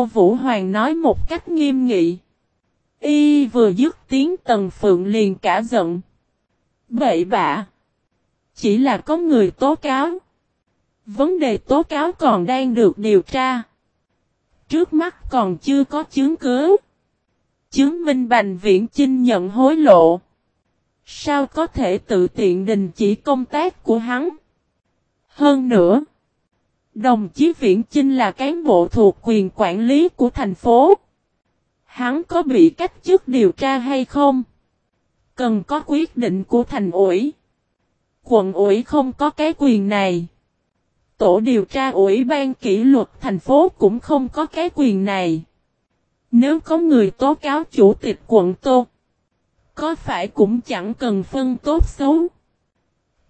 Tô Vũ Hoàng nói một cách nghiêm nghị. Y vừa dứt tiếng Tần Phượng liền cả giận. Bậy bạ. Chỉ là có người tố cáo. Vấn đề tố cáo còn đang được điều tra. Trước mắt còn chưa có chứng cứ. Chứng minh Bành Viễn Chinh nhận hối lộ. Sao có thể tự tiện đình chỉ công tác của hắn? Hơn nữa, đồng chí Viễn Chinh là cán bộ thuộc quyền quản lý của thành phố. Hắn có bị cách chức điều tra hay không? Cần có quyết định của thành ủy. Quận ủy không có cái quyền này. Tổ điều tra ủy ban kỷ luật thành phố cũng không có cái quyền này. Nếu có người tố cáo chủ tịch quận Tô, có phải cũng chẳng cần phân tốt xấu.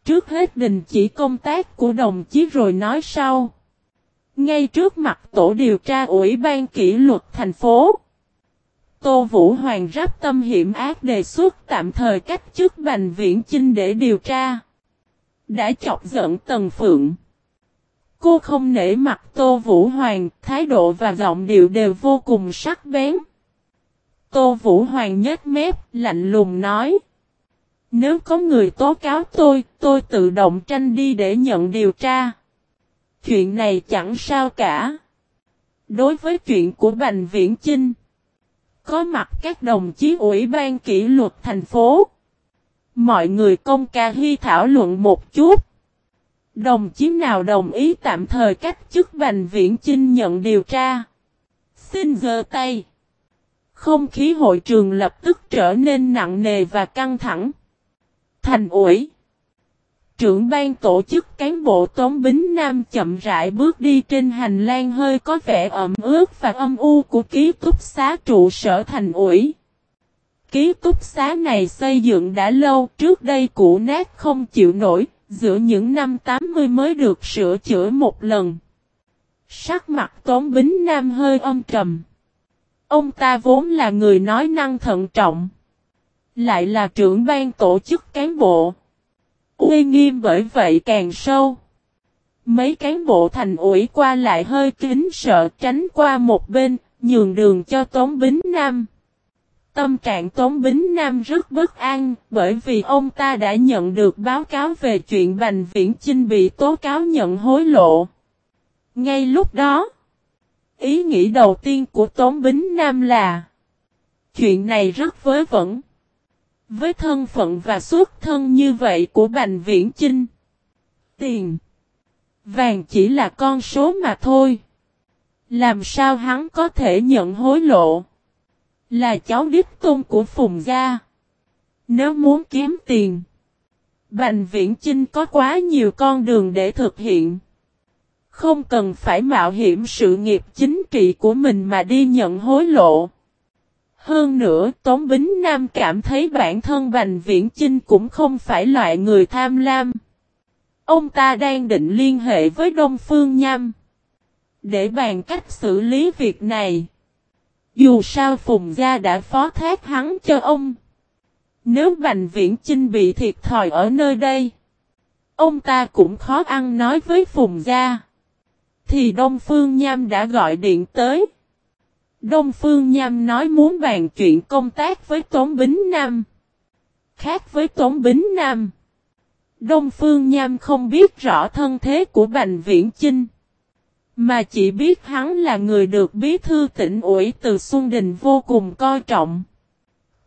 Trước hết đình chỉ công tác của đồng chí rồi nói sau. Ngay trước mặt tổ điều tra ủy ban kỷ luật thành phố. Tô Vũ Hoàng rắp tâm hiểm ác đề xuất tạm thời cách chức Bành Viễn Chinh để điều tra. Đã chọc giận Tần Phượng. Cô không nể mặt Tô Vũ Hoàng, thái độ và giọng điệu đều vô cùng sắc bén. Tô Vũ Hoàng nhếch mép, lạnh lùng nói. Nếu có người tố cáo tôi, tôi tự động tranh đi để nhận điều tra. Chuyện này chẳng sao cả. Đối với chuyện của Bành Viễn Chinh, có mặt các đồng chí ủy ban kỷ luật thành phố. Mọi người công ca hy thảo luận một chút. Đồng chí nào đồng ý tạm thời cách chức Bành Viễn Chinh nhận điều tra. Xin giơ tay. Không khí hội trường lập tức trở nên nặng nề và căng thẳng. Thành ủi. Trưởng ban tổ chức cán bộ Tống Bính Nam chậm rãi bước đi trên hành lang hơi có vẻ ẩm ướt và âm u của ký túc xá trụ sở thành ủi. Ký túc xá này xây dựng đã lâu trước đây cũ nát không chịu nổi, giữa những năm 80 mới được sửa chữa một lần. Sắc mặt Tống Bính Nam hơi âm trầm. Ông ta vốn là người nói năng thận trọng. Lại là trưởng ban tổ chức cán bộ. Uy nghiêm bởi vậy càng sâu. Mấy cán bộ thành ủy qua lại hơi kính sợ tránh qua một bên, nhường đường cho Tống Bính Nam. Tâm trạng Tống Bính Nam rất bất an, bởi vì ông ta đã nhận được báo cáo về chuyện Bành Viễn Chinh bị tố cáo nhận hối lộ. Ngay lúc đó, ý nghĩ đầu tiên của Tống Bính Nam là Chuyện này rất vớ vẩn. Với thân phận và xuất thân như vậy của Bành Viễn Chinh, tiền, vàng chỉ là con số mà thôi. Làm sao hắn có thể nhận hối lộ? Là cháu đích tôn của Phùng Gia. Nếu muốn kiếm tiền, Bành Viễn Chinh có quá nhiều con đường để thực hiện. Không cần phải mạo hiểm sự nghiệp chính trị của mình mà đi nhận hối lộ. Hơn nữa, Tống Bính Nam cảm thấy bản thân Bành Viễn Chinh cũng không phải loại người tham lam. Ông ta đang định liên hệ với Đông Phương Nham. Để bàn cách xử lý việc này. Dù sao Phùng Gia đã phó thác hắn cho ông. Nếu Bành Viễn Chinh bị thiệt thòi ở nơi đây. Ông ta cũng khó ăn nói với Phùng Gia. Thì Đông Phương Nham đã gọi điện tới. Đông Phương Nham nói muốn bàn chuyện công tác với Tống Bính Nam. Khác với Tống Bính Nam. Đông Phương Nham không biết rõ thân thế của Bành Viễn Chinh. Mà chỉ biết hắn là người được bí thư tỉnh ủy từ Xuân Đình vô cùng coi trọng.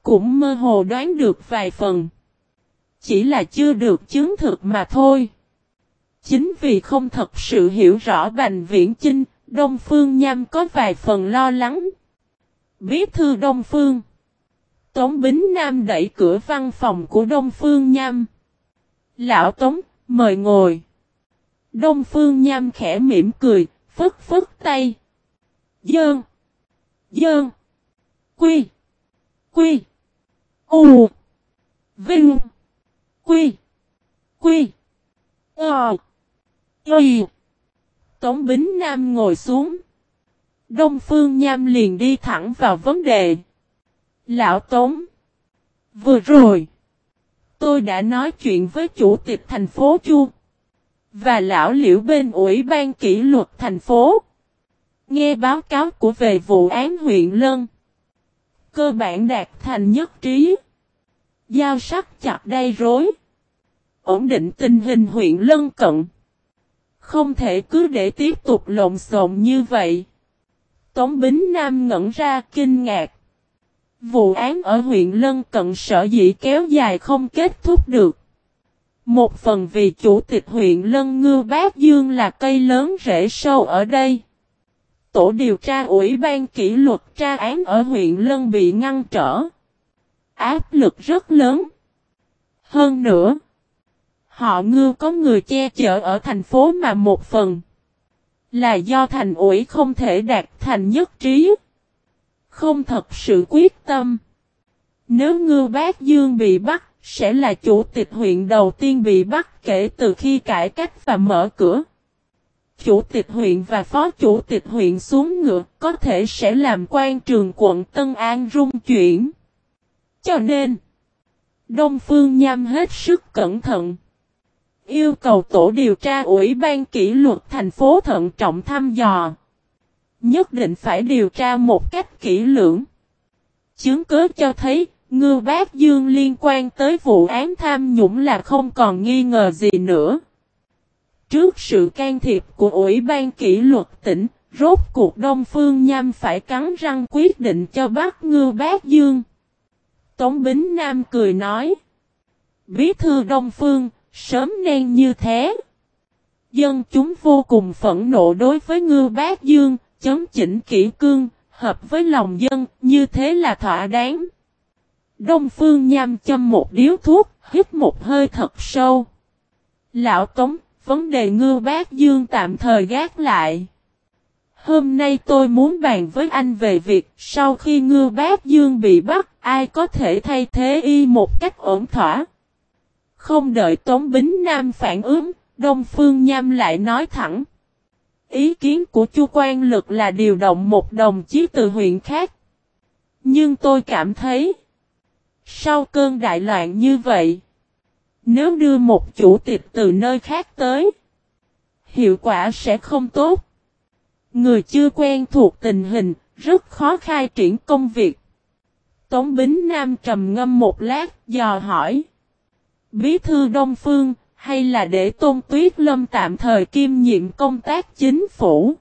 Cũng mơ hồ đoán được vài phần. Chỉ là chưa được chứng thực mà thôi. Chính vì không thật sự hiểu rõ Bành Viễn Chinh, Đông Phương Nham có vài phần lo lắng. Bí thư Đông Phương Tống Bính Nam đẩy cửa văn phòng của Đông Phương Nham. Lão Tống, mời ngồi. Đông Phương Nham khẽ mỉm cười, phất phất tay. Dơn. Dơn. Quy. Quy. U. Vinh. Quy. Quy. Ờ. Ờ. Tống Bính Nam ngồi xuống. Đông Phương Nham liền đi thẳng vào vấn đề. Lão Tống. Vừa rồi. Tôi đã nói chuyện với chủ tịch thành phố Chu. Và lão liễu bên ủy ban kỷ luật thành phố. Nghe báo cáo của về vụ án huyện Lân. Cơ bản đạt thành nhất trí. Giao sắc chặt đây rối. Ổn định tình hình huyện Lân cận. Không thể cứ để tiếp tục lộn xộn như vậy. Tống Bính Nam ngẩn ra kinh ngạc. Vụ án ở huyện Lân Cận sở dĩ kéo dài không kết thúc được. Một phần vì chủ tịch huyện Lân Ngư Bác Dương là cây lớn rễ sâu ở đây. Tổ điều tra Ủy ban kỷ luật tra án ở huyện Lân bị ngăn trở. Áp lực rất lớn. Hơn nữa, họ ngư có người che chở ở thành phố mà một phần là do thành ủy không thể đạt thành nhất trí. Không thật sự quyết tâm. Nếu ngư bác Dương bị bắt, sẽ là chủ tịch huyện đầu tiên bị bắt kể từ khi cải cách và mở cửa. Chủ tịch huyện và phó chủ tịch huyện xuống ngựa có thể sẽ làm quan trường quận Tân An rung chuyển. Cho nên, Đông Phương Nham hết sức cẩn thận. Yêu cầu tổ điều tra Ủy ban kỷ luật thành phố thận trọng thăm dò. Nhất định phải điều tra một cách kỹ lưỡng. Chứng cứ cho thấy, Ngư Bác Dương liên quan tới vụ án tham nhũng là không còn nghi ngờ gì nữa. Trước sự can thiệp của Ủy ban kỷ luật tỉnh, rốt cuộc Đông Phương Nham phải cắn răng quyết định cho bác Ngư Bác Dương. Tống Bính Nam cười nói. Bí thư Đông Phương, sớm nên như thế. Dân chúng vô cùng phẫn nộ đối với Ngư Bác Dương, chấn chỉnh kỹ cương, hợp với lòng dân, như thế là thỏa đáng. Đông Phương nham châm một điếu thuốc, hít một hơi thật sâu. Lão Tống, vấn đề ngư bác dương tạm thời gác lại. Hôm nay tôi muốn bàn với anh về việc sau khi ngư bác dương bị bắt, ai có thể thay thế y một cách ổn thỏa. Không đợi Tống Bính Nam phản ứng, Đông Phương Nham lại nói thẳng. Ý kiến của Chu Quan Lực là điều động một đồng chí từ huyện khác. Nhưng tôi cảm thấy, sau cơn đại loạn như vậy, nếu đưa một chủ tịch từ nơi khác tới, hiệu quả sẽ không tốt. Người chưa quen thuộc tình hình, rất khó khai triển công việc. Tống Bính Nam trầm ngâm một lát, dò hỏi. Bí thư Đông Phương, hay là để Tôn Tuyết Lâm tạm thời kiêm nhiệm công tác chính phủ?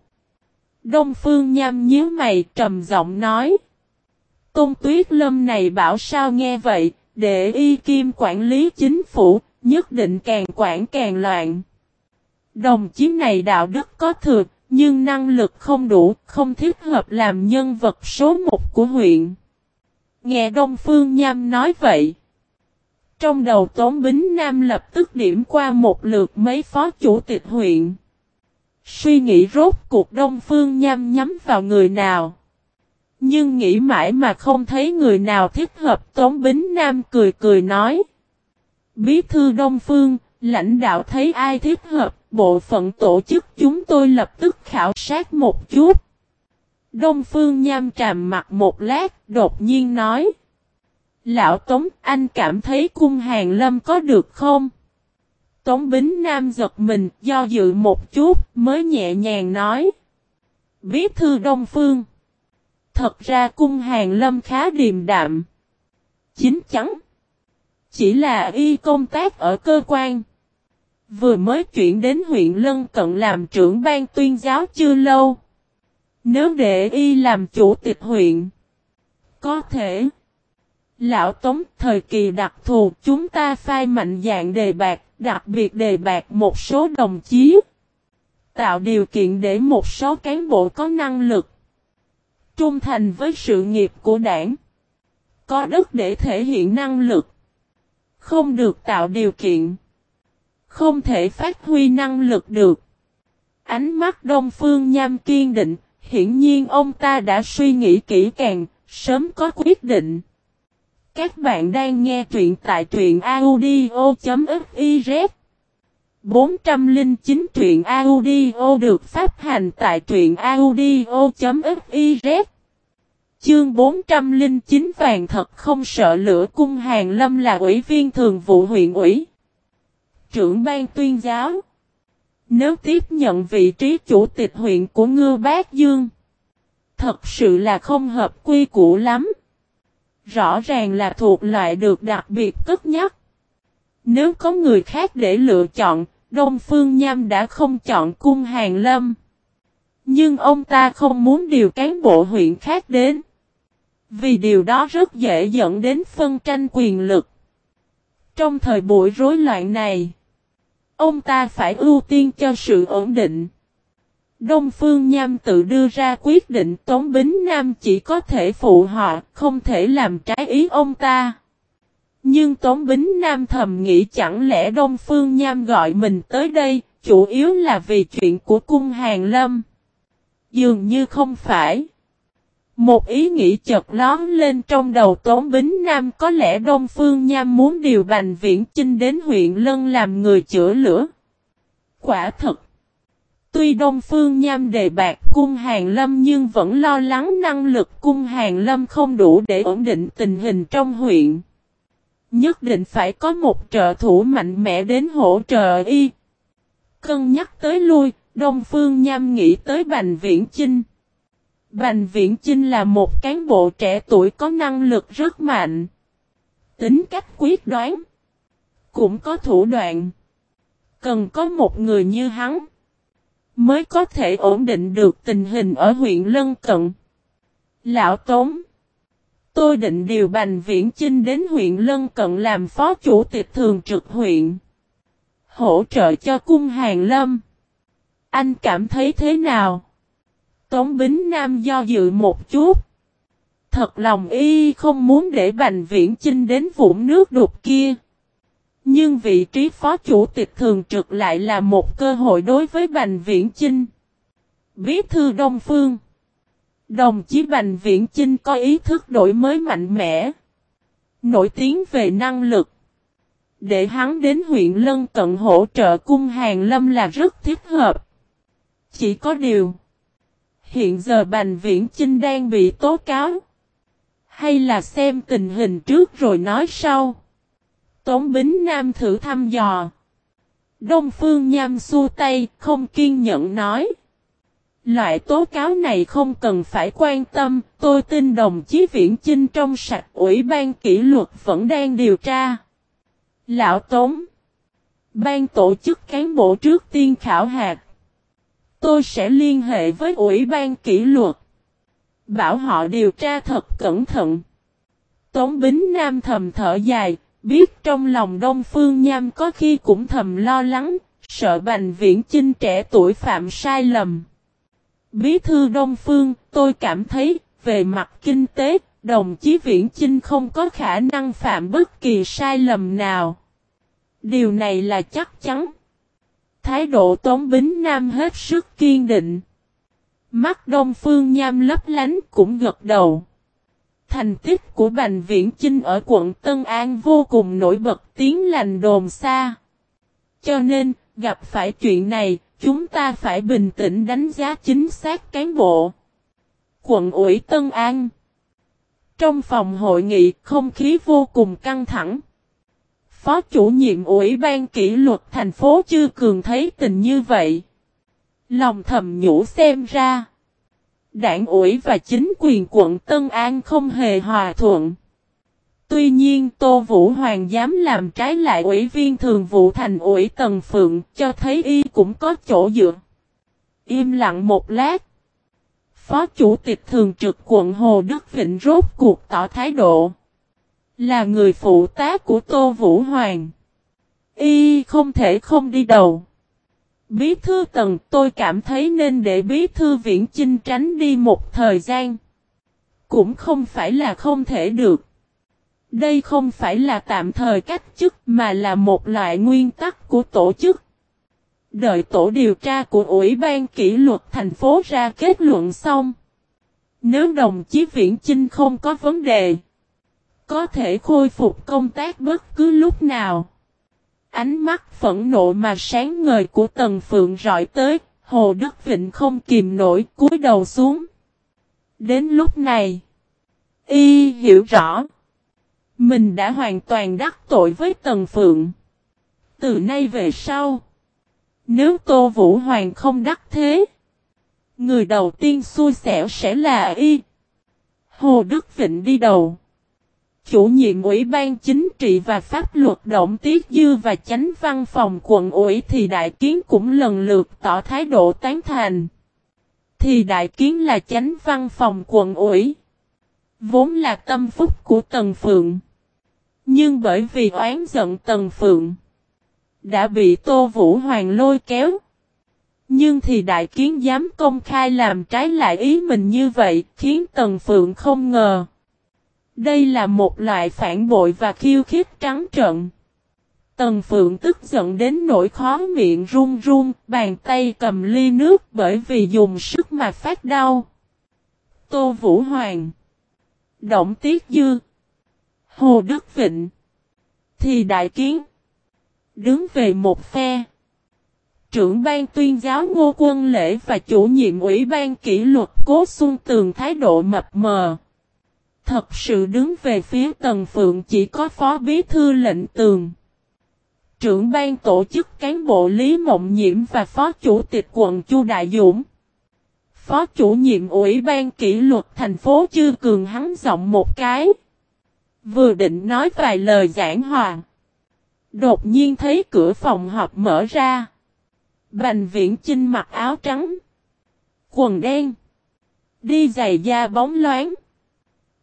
Đông Phương nham nhíu mày trầm giọng nói. Tôn Tuyết Lâm này bảo sao nghe vậy, để y kim quản lý chính phủ, nhất định càng quản càng loạn. Đồng chí này đạo đức có thừa, nhưng năng lực không đủ, không thích hợp làm nhân vật số một của huyện. Nghe Đông Phương Nham nói vậy. Trong đầu Tống Bính Nam lập tức điểm qua một lượt mấy phó chủ tịch huyện. Suy nghĩ rốt cuộc Đông Phương Nham nhắm vào người nào. Nhưng nghĩ mãi mà không thấy người nào thích hợp Tống Bính Nam cười cười nói. Bí thư Đông Phương, lãnh đạo thấy ai thích hợp, bộ phận tổ chức chúng tôi lập tức khảo sát một chút. Đông Phương Nham trầm mặt một lát, đột nhiên nói. Lão Tống, anh cảm thấy cung hàng lâm có được không? Tống Bính Nam giật mình, do dự một chút, mới nhẹ nhàng nói. Bí thư Đông Phương. Thật ra cung hàng lâm khá điềm đạm. Chính chắn. Chỉ là y công tác ở cơ quan. Vừa mới chuyển đến huyện Lân Cận làm trưởng ban tuyên giáo chưa lâu. Nếu để y làm chủ tịch huyện. Có thể. Lão Tống, thời kỳ đặc thù chúng ta phai mạnh dạng đề bạc, đặc biệt đề bạc một số đồng chí. Tạo điều kiện để một số cán bộ có năng lực. Trung thành với sự nghiệp của đảng. Có đất để thể hiện năng lực. Không được tạo điều kiện. Không thể phát huy năng lực được. Ánh mắt Đông Phương Nham kiên định, hiển nhiên ông ta đã suy nghĩ kỹ càng, sớm có quyết định. Các bạn đang nghe truyện tại truyện audio.fiz 409 truyện audio được phát hành tại truyện audio.fiz Chương 409 vàng thật không sợ lửa cung hàng lâm là ủy viên thường vụ huyện ủy. Trưởng ban tuyên giáo. Nếu tiếp nhận vị trí chủ tịch huyện của Ngư Bác Dương. Thật sự là không hợp quy củ lắm. Rõ ràng là thuộc loại được đặc biệt cất nhắc. Nếu có người khác để lựa chọn, Đông Phương Nham đã không chọn cung hàng lâm. Nhưng ông ta không muốn điều cán bộ huyện khác đến. Vì điều đó rất dễ dẫn đến phân tranh quyền lực. Trong thời buổi rối loạn này, ông ta phải ưu tiên cho sự ổn định. Đông Phương Nham tự đưa ra quyết định Tống Bính Nam chỉ có thể phụ họ, không thể làm trái ý ông ta. Nhưng Tống Bính Nam thầm nghĩ chẳng lẽ Đông Phương Nham gọi mình tới đây, chủ yếu là vì chuyện của cung hàng lâm. Dường như không phải. Một ý nghĩ chợt lón lên trong đầu Tống Bính Nam có lẽ Đông Phương Nham muốn điều Bành Viễn Chinh đến huyện Lân làm người chữa lửa. Quả thật. Tuy Đông Phương Nham đề bạc cung hàng lâm nhưng vẫn lo lắng năng lực cung hàng lâm không đủ để ổn định tình hình trong huyện. Nhất định phải có một trợ thủ mạnh mẽ đến hỗ trợ y. Cân nhắc tới lui, Đông Phương Nham nghĩ tới Bành Viễn Chinh. Bành Viễn Chinh là một cán bộ trẻ tuổi có năng lực rất mạnh. Tính cách quyết đoán. Cũng có thủ đoạn. Cần có một người như hắn. Mới có thể ổn định được tình hình ở huyện Lân Cận. Lão Tống. Tôi định điều Bành Viễn Chinh đến huyện Lân Cận làm phó chủ tịch thường trực huyện. Hỗ trợ cho cung hàng lâm. Anh cảm thấy thế nào? Tống Bính Nam do dự một chút. Thật lòng y không muốn để Bành Viễn Chinh đến vũng nước đục kia. Nhưng vị trí phó chủ tịch thường trực lại là một cơ hội đối với Bành Viễn Chinh. Bí thư Đông Phương Đồng chí Bành Viễn Chinh có ý thức đổi mới mạnh mẽ. Nổi tiếng về năng lực. Để hắn đến huyện Lân Cận hỗ trợ cung hàng lâm là rất thích hợp. Chỉ có điều. Hiện giờ Bành Viễn Chinh đang bị tố cáo. Hay là xem tình hình trước rồi nói sau. Tống Bính Nam thử thăm dò. Đông Phương Nham xua tay, không kiên nhẫn nói. Loại tố cáo này không cần phải quan tâm, tôi tin đồng chí Viễn Chinh trong sạch ủy ban kỷ luật vẫn đang điều tra. Lão Tống Ban tổ chức cán bộ trước tiên khảo hạt. Tôi sẽ liên hệ với ủy ban kỷ luật. Bảo họ điều tra thật cẩn thận. Tống Bính Nam thầm thở dài, biết trong lòng Đông Phương Nham có khi cũng thầm lo lắng, sợ Bành Viễn Chinh trẻ tuổi phạm sai lầm. Bí thư Đông Phương, tôi cảm thấy, về mặt kinh tế, đồng chí Viễn Chinh không có khả năng phạm bất kỳ sai lầm nào. Điều này là chắc chắn. Thái độ Tống Bính Nam hết sức kiên định. Mắt Đông Phương Nham lấp lánh cũng gật đầu. Thành tích của Bành Viễn Chinh ở quận Tân An vô cùng nổi bật tiếng lành đồn xa. Cho nên, gặp phải chuyện này, chúng ta phải bình tĩnh đánh giá chính xác cán bộ. Quận ủy Tân An Trong phòng hội nghị, không khí vô cùng căng thẳng. Phó chủ nhiệm ủy ban kỷ luật thành phố chưa cường thấy tình như vậy. Lòng thầm nhủ xem ra. Đảng ủy và chính quyền quận Tân An không hề hòa thuận. Tuy nhiên, Tô Vũ Hoàng dám làm trái lại ủy viên thường vụ thành ủy Tần Phượng, cho thấy y cũng có chỗ dựa. Im lặng một lát. Phó Chủ tịch Thường trực quận Hồ Đức Vịnh rốt cuộc tỏ thái độ. Là người phụ tá của Tô Vũ Hoàng. Y không thể không đi đầu. Bí thư tần tôi cảm thấy nên để bí thư viễn chinh tránh đi một thời gian. Cũng không phải là không thể được. Đây không phải là tạm thời cách chức mà là một loại nguyên tắc của tổ chức. Đợi tổ điều tra của Ủy ban kỷ luật thành phố ra kết luận xong. Nếu đồng chí Viễn Chinh không có vấn đề, có thể khôi phục công tác bất cứ lúc nào. Ánh mắt phẫn nộ mà sáng ngời của Tần Phượng rọi tới, Hồ Đức Vịnh không kìm nổi cúi đầu xuống. Đến lúc này, y hiểu rõ. Mình đã hoàn toàn đắc tội với Tần Phượng. Từ nay về sau, nếu Tô Vũ Hoàng không đắc thế, Người đầu tiên xui xẻo sẽ là Y. Hồ Đức Vịnh đi đầu. Chủ nhiệm Ủy ban Chính trị và Pháp luật Động Tiết Dư và chánh văn phòng quận ủy thì đại kiến cũng lần lượt tỏ thái độ tán thành. Thì đại kiến là chánh văn phòng quận ủy. Vốn là tâm phúc của Tần Phượng. Nhưng bởi vì oán giận Tần Phượng. Đã bị Tô Vũ Hoàng lôi kéo. Nhưng thì đại kiến dám công khai làm trái lại ý mình như vậy khiến Tần Phượng không ngờ. Đây là một loại phản bội và khiêu khích trắng trợn. Tần Phượng tức giận đến nỗi khó miệng run run, bàn tay cầm ly nước bởi vì dùng sức mà phát đau. Tô Vũ Hoàng Động Tiết Dư Hồ Đức Vịnh Thì Đại Kiến Đứng về một phe Trưởng ban tuyên giáo Ngô Quân Lễ và chủ nhiệm ủy ban kỷ luật Cố Xuân Tường thái độ mập mờ. Thật sự đứng về phía Tần Phượng chỉ có phó bí thư lệnh tường. Trưởng ban tổ chức cán bộ Lý Mộng Nhiễm và phó chủ tịch quận Chu Đại Dũng. Phó chủ nhiệm ủy ban kỷ luật thành phố Chư Cường hắn giọng một cái. Vừa định nói vài lời giảng hòa. Đột nhiên thấy cửa phòng họp mở ra. Bành viễn chinh mặc áo trắng. Quần đen. Đi giày da bóng loáng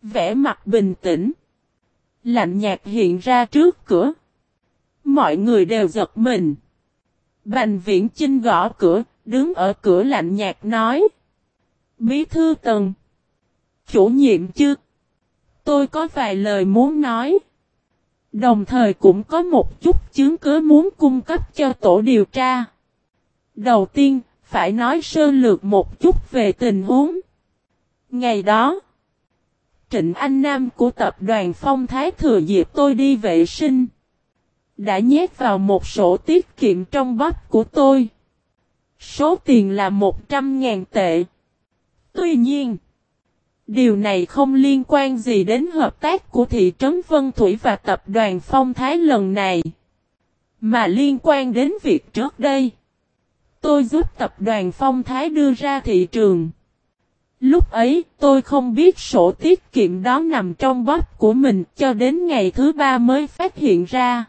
vẻ mặt bình tĩnh. Lạnh nhạt hiện ra trước cửa. Mọi người đều giật mình. Bành viễn chinh gõ cửa, đứng ở cửa lạnh nhạt nói. Bí thư tần. Chủ nhiệm chứ. Tôi có vài lời muốn nói. Đồng thời cũng có một chút chứng cứ muốn cung cấp cho tổ điều tra. Đầu tiên, phải nói sơ lược một chút về tình huống. Ngày đó, Trịnh Anh Nam của tập đoàn Phong Thái thừa dịp tôi đi vệ sinh. Đã nhét vào một sổ tiết kiệm trong bắp của tôi. Số tiền là 100.000 tệ. Tuy nhiên, điều này không liên quan gì đến hợp tác của thị trấn Vân Thủy và tập đoàn Phong Thái lần này. Mà liên quan đến việc trước đây. Tôi giúp tập đoàn Phong Thái đưa ra thị trường. Lúc ấy tôi không biết sổ tiết kiệm đó nằm trong bóp của mình cho đến ngày thứ ba mới phát hiện ra.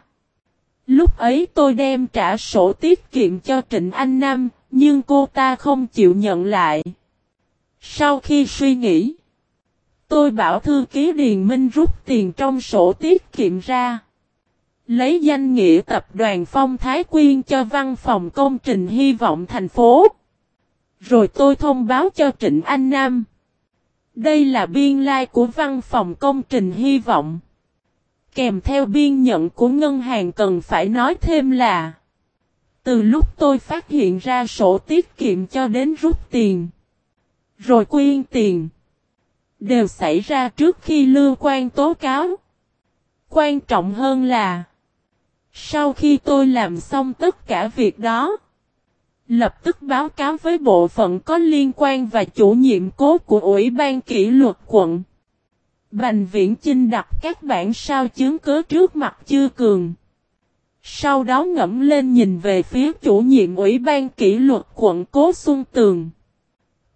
Lúc ấy tôi đem trả sổ tiết kiệm cho Trịnh Anh Nam, nhưng cô ta không chịu nhận lại. Sau khi suy nghĩ, tôi bảo thư ký Điền Minh rút tiền trong sổ tiết kiệm ra. Lấy danh nghĩa tập đoàn Phong Thái Quyên cho văn phòng công trình hy vọng thành phố. Rồi tôi thông báo cho Trịnh Anh Nam. Đây là biên lai like của văn phòng công trình hy vọng. Kèm theo biên nhận của ngân hàng cần phải nói thêm là, Từ lúc tôi phát hiện ra sổ tiết kiệm cho đến rút tiền, Rồi quyên tiền, Đều xảy ra trước khi lưu quan tố cáo Quan trọng hơn là, Sau khi tôi làm xong tất cả việc đó Lập tức báo cáo với bộ phận có liên quan và chủ nhiệm cố của Ủy ban kỷ luật quận. Bành viễn chinh đặt các bản sao chứng cứ trước mặt chư cường. Sau đó ngẫm lên nhìn về phía chủ nhiệm Ủy ban kỷ luật quận Cố Xuân Tường.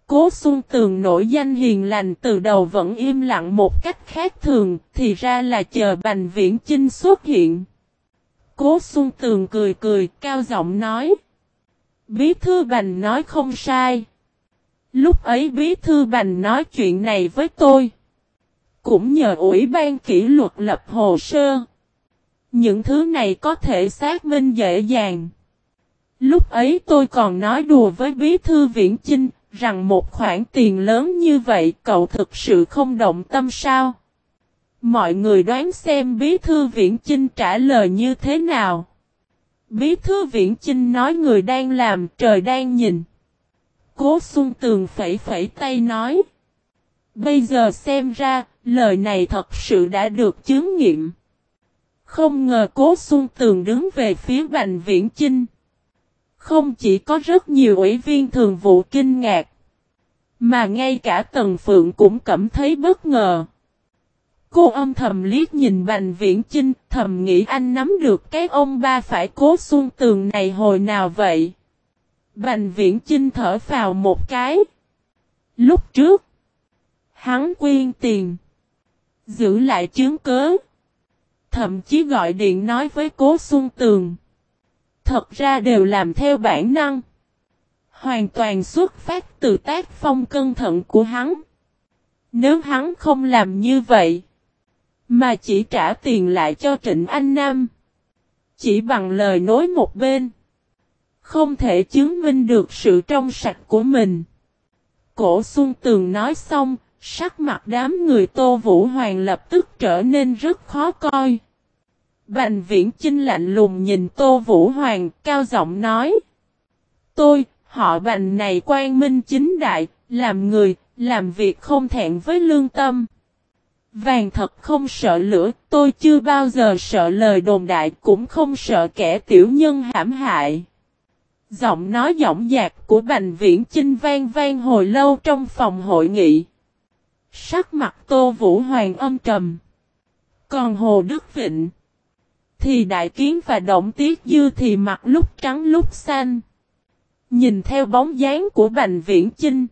Cố Xuân Tường nổi danh hiền lành từ đầu vẫn im lặng một cách khác thường, thì ra là chờ Bành Viễn Chinh xuất hiện. Cố Xuân Tường cười cười, cao giọng nói. Bí thư Bành nói không sai. Lúc ấy Bí thư Bành nói chuyện này với tôi. Cũng nhờ Ủy ban kỷ luật lập hồ sơ. Những thứ này có thể xác minh dễ dàng. Lúc ấy tôi còn nói đùa với Bí thư Viễn Chinh rằng một khoản tiền lớn như vậy cậu thực sự không động tâm sao? Mọi người đoán xem Bí thư Viễn Chinh trả lời như thế nào? Bí thư viễn Trinh nói người đang làm, trời đang nhìn. Cố Xuân Tường phẩy phẩy tay nói. Bây giờ xem ra, lời này thật sự đã được chứng nghiệm. Không ngờ Cố Xuân Tường đứng về phía Bành Viễn Chinh. Không chỉ có rất nhiều ủy viên thường vụ kinh ngạc, mà ngay cả Tần Phượng cũng cảm thấy bất ngờ. Cô âm thầm liếc nhìn Bành Viễn Chinh, thầm nghĩ anh nắm được cái ông ba phải cố xuân tường này hồi nào vậy. Bành Viễn Chinh thở vào một cái. Lúc trước, hắn quyên tiền, giữ lại chứng cớ, thậm chí gọi điện nói với Cố Xuân Tường. Thật ra đều làm theo bản năng. Hoàn toàn xuất phát từ tác phong cân thận của hắn. Nếu hắn không làm như vậy, mà chỉ trả tiền lại cho Trịnh Anh Nam, chỉ bằng lời nói một bên, không thể chứng minh được sự trong sạch của mình. Cổ Xuân Tường nói xong, sắc mặt đám người Tô Vũ Hoàng lập tức trở nên rất khó coi. Bành viễn chinh lạnh lùng nhìn Tô Vũ Hoàng, cao giọng nói. Tôi, họ bành này quan minh chính đại, làm người, làm việc không thẹn với lương tâm. Vàng thật không sợ lửa, tôi chưa bao giờ sợ lời đồn đại cũng không sợ kẻ tiểu nhân hãm hại. Giọng nói giọng dạc của Bành Viễn Chinh vang vang hồi lâu trong phòng hội nghị. Sắc mặt Tô Vũ Hoàng âm trầm. Còn Hồ Đức Vịnh thì Đại Kiến và Động Tiết Dư thì mặt lúc trắng lúc xanh. Nhìn theo bóng dáng của Bành Viễn Chinh.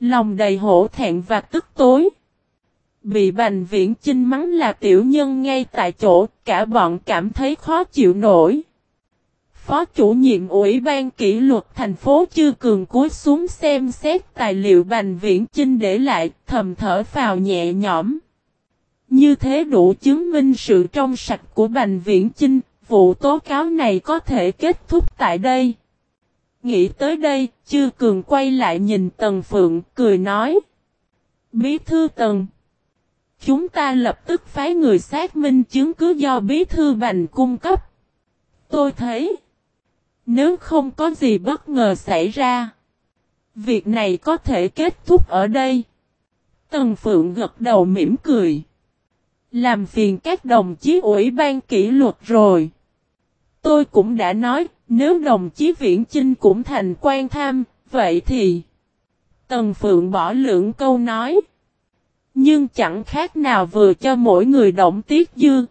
Lòng đầy hổ thẹn và tức tối. Bị Bành Viễn Chinh mắng là tiểu nhân ngay tại chỗ, cả bọn cảm thấy khó chịu nổi. Phó chủ nhiệm Ủy ban kỷ luật thành phố Chư Cường cúi xuống xem xét tài liệu Bành Viễn Chinh để lại, thầm thở phào nhẹ nhõm. Như thế đủ chứng minh sự trong sạch của Bành Viễn Chinh, vụ tố cáo này có thể kết thúc tại đây. Nghĩ tới đây, Chư Cường quay lại nhìn Tần Phượng, cười nói. Bí thư Tần. Chúng ta lập tức phái người xác minh chứng cứ do bí thư Bành cung cấp. Tôi thấy. Nếu không có gì bất ngờ xảy ra. Việc này có thể kết thúc ở đây. Tần Phượng gật đầu mỉm cười. Làm phiền các đồng chí ủy ban kỷ luật rồi. Tôi cũng đã nói, nếu đồng chí Viễn Chinh cũng thành quan tham, vậy thì... Tần Phượng bỏ lưỡng câu nói. Nhưng chẳng khác nào vừa cho mỗi người động tiết dư.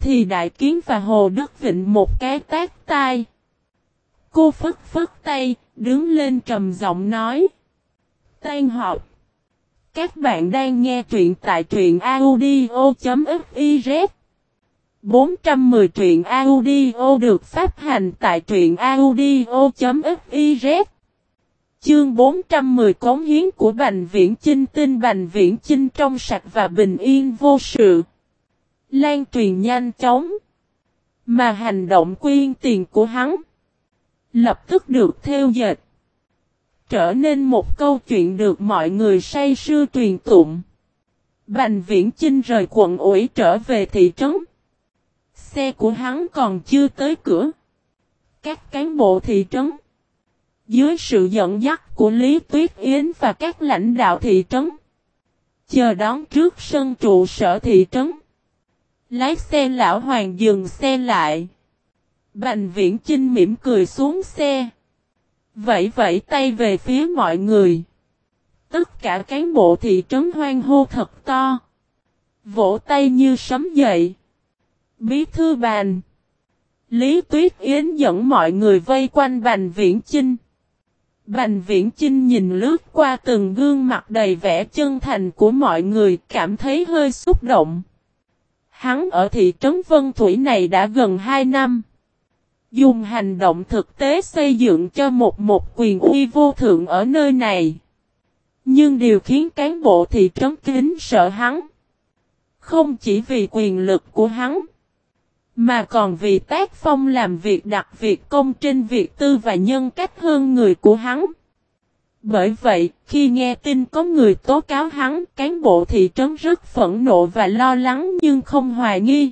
Thì Đại Kiến và Hồ Đức Vịnh một cái tác tai. Cô phất phất tay, đứng lên trầm giọng nói. Tan họp. Các bạn đang nghe truyện tại truyện audio.fiz 410 truyện audio được phát hành tại truyện audio.fiz Chương 410 cống hiến của Bành Viễn Chinh tin Bành Viễn Chinh trong sạch và bình yên vô sự. Lan truyền nhanh chóng. Mà hành động quyên tiền của hắn. Lập tức được theo dệt trở nên một câu chuyện được mọi người say sưa truyền tụng. Bành viễn Chinh rời quận ủi trở về thị trấn. Xe của hắn còn chưa tới cửa. Các cán bộ thị trấn. Dưới sự dẫn dắt của Lý Tuyết Yến và các lãnh đạo thị trấn. Chờ đón trước sân trụ sở thị trấn. Lái xe lão hoàng dừng xe lại. Bành viễn Chinh mỉm cười xuống xe. Vẫy vẫy tay về phía mọi người. Tất cả cán bộ thị trấn hoang hô thật to. Vỗ tay như sấm dậy. Bí thư bàn. Lý Tuyết Yến dẫn mọi người vây quanh Bành Viễn Chinh. Bành Viễn Chinh nhìn lướt qua từng gương mặt đầy vẻ chân thành của mọi người, cảm thấy hơi xúc động. Hắn ở thị trấn Vân Thủy này đã gần 2 năm. Dùng hành động thực tế xây dựng cho một một quyền uy vô thượng ở nơi này. Nhưng điều khiến cán bộ thị trấn kính sợ hắn. Không chỉ vì quyền lực của hắn. Mà còn vì tác phong làm việc đặc việc công trên việc tư và nhân cách hơn người của hắn. Bởi vậy, khi nghe tin có người tố cáo hắn, cán bộ thị trấn rất phẫn nộ và lo lắng nhưng không hoài nghi.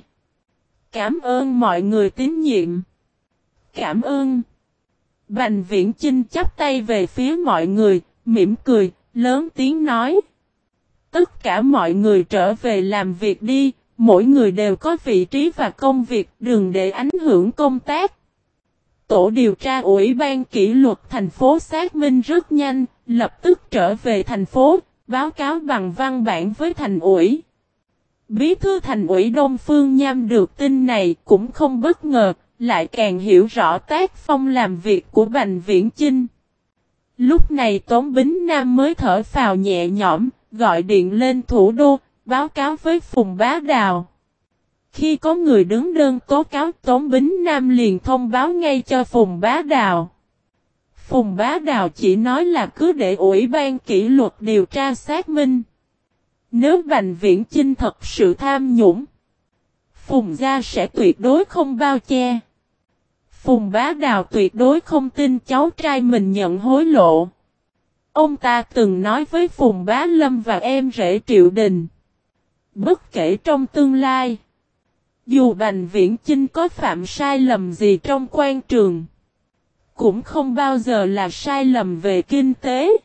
Cảm ơn mọi người tín nhiệm. Cảm ơn. Bành viễn Chinh chắp tay về phía mọi người, mỉm cười, lớn tiếng nói. Tất cả mọi người trở về làm việc đi, mỗi người đều có vị trí và công việc, đừng để ảnh hưởng công tác. Tổ điều tra Ủy ban kỷ luật thành phố xác minh rất nhanh, lập tức trở về thành phố, báo cáo bằng văn bản với thành ủy. Bí thư thành ủy Đông Phương Nham được tin này cũng không bất ngờ, lại càng hiểu rõ tác phong làm việc của Bành Viễn Chinh. Lúc này Tống Bính Nam mới thở phào nhẹ nhõm, gọi điện lên thủ đô, báo cáo với Phùng Bá Đào. Khi có người đứng đơn tố cáo Tống Bính Nam liền thông báo ngay cho Phùng Bá Đào. Phùng Bá Đào chỉ nói là cứ để Ủy ban kỷ luật điều tra xác minh. Nếu Bành Viễn Chinh thật sự tham nhũng, Phùng Gia sẽ tuyệt đối không bao che. Phùng Bá Đào tuyệt đối không tin cháu trai mình nhận hối lộ. Ông ta từng nói với Phùng Bá Lâm và em rể Triệu Đình. Bất kể trong tương lai, dù Bành Viễn Chinh có phạm sai lầm gì trong quan trường, cũng không bao giờ là sai lầm về kinh tế.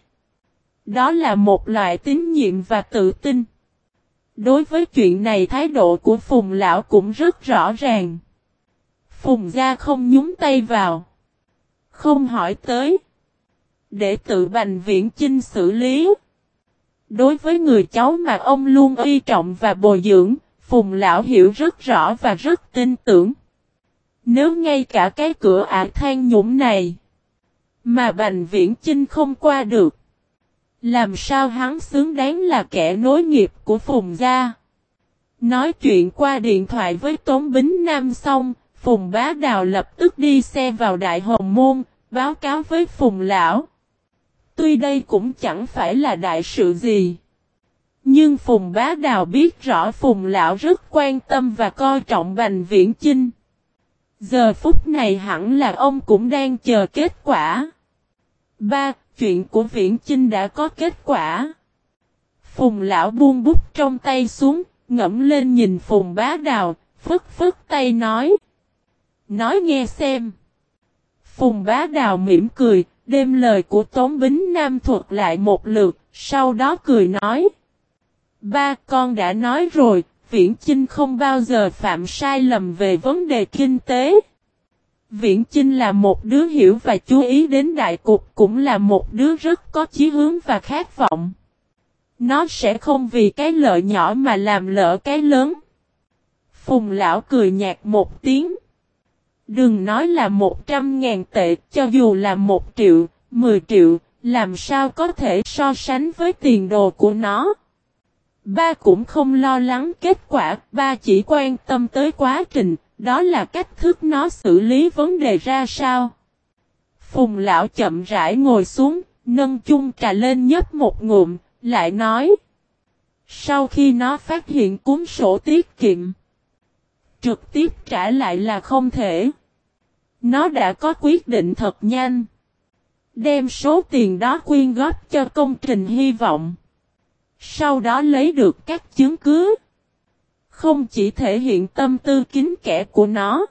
Đó là một loại tín nhiệm và tự tin. Đối với chuyện này thái độ của Phùng Lão cũng rất rõ ràng. Phùng gia không nhúng tay vào. Không hỏi tới. Để tự Bành Viễn Chinh xử lý. Đối với người cháu mà ông luôn uy trọng và bồi dưỡng, Phùng Lão hiểu rất rõ và rất tin tưởng. Nếu ngay cả cái cửa ả than nhũng này, mà Bành Viễn Chinh không qua được, làm sao hắn xứng đáng là kẻ nối nghiệp của Phùng Gia? Nói chuyện qua điện thoại với Tống Bính Nam xong, Phùng Bá Đào lập tức đi xe vào Đại Hồng Môn, báo cáo với Phùng Lão. Tuy đây cũng chẳng phải là đại sự gì. Nhưng Phùng Bá Đào biết rõ Phùng Lão rất quan tâm và coi trọng Bành Viễn Chinh. Giờ phút này hẳn là ông cũng đang chờ kết quả. Ba, chuyện của Viễn Chinh đã có kết quả. Phùng Lão buông bút trong tay xuống, ngẫm lên nhìn Phùng Bá Đào, phức phức tay nói. Nói nghe xem. Phùng Bá Đào mỉm cười, đem lời của Tống Bính Nam thuật lại một lượt, sau đó cười nói. Ba con đã nói rồi, Viễn Chinh không bao giờ phạm sai lầm về vấn đề kinh tế. Viễn Chinh là một đứa hiểu và chú ý đến đại cục cũng là một đứa rất có chí hướng và khát vọng. Nó sẽ không vì cái lợi nhỏ mà làm lỡ cái lớn. Phùng lão cười nhạt một tiếng. Đừng nói là một trăm ngàn tệ, cho dù là một triệu, mười triệu, làm sao có thể so sánh với tiền đồ của nó. Ba cũng không lo lắng kết quả, ba chỉ quan tâm tới quá trình, đó là cách thức nó xử lý vấn đề ra sao. Phùng lão chậm rãi ngồi xuống, nâng chung trà lên nhấp một ngụm, lại nói. Sau khi nó phát hiện cuốn sổ tiết kiệm, trực tiếp trả lại là không thể. Nó đã có quyết định thật nhanh. Đem số tiền đó quyên góp cho công trình hy vọng. Sau đó lấy được các chứng cứ. Không chỉ thể hiện tâm tư kín kẻ của nó.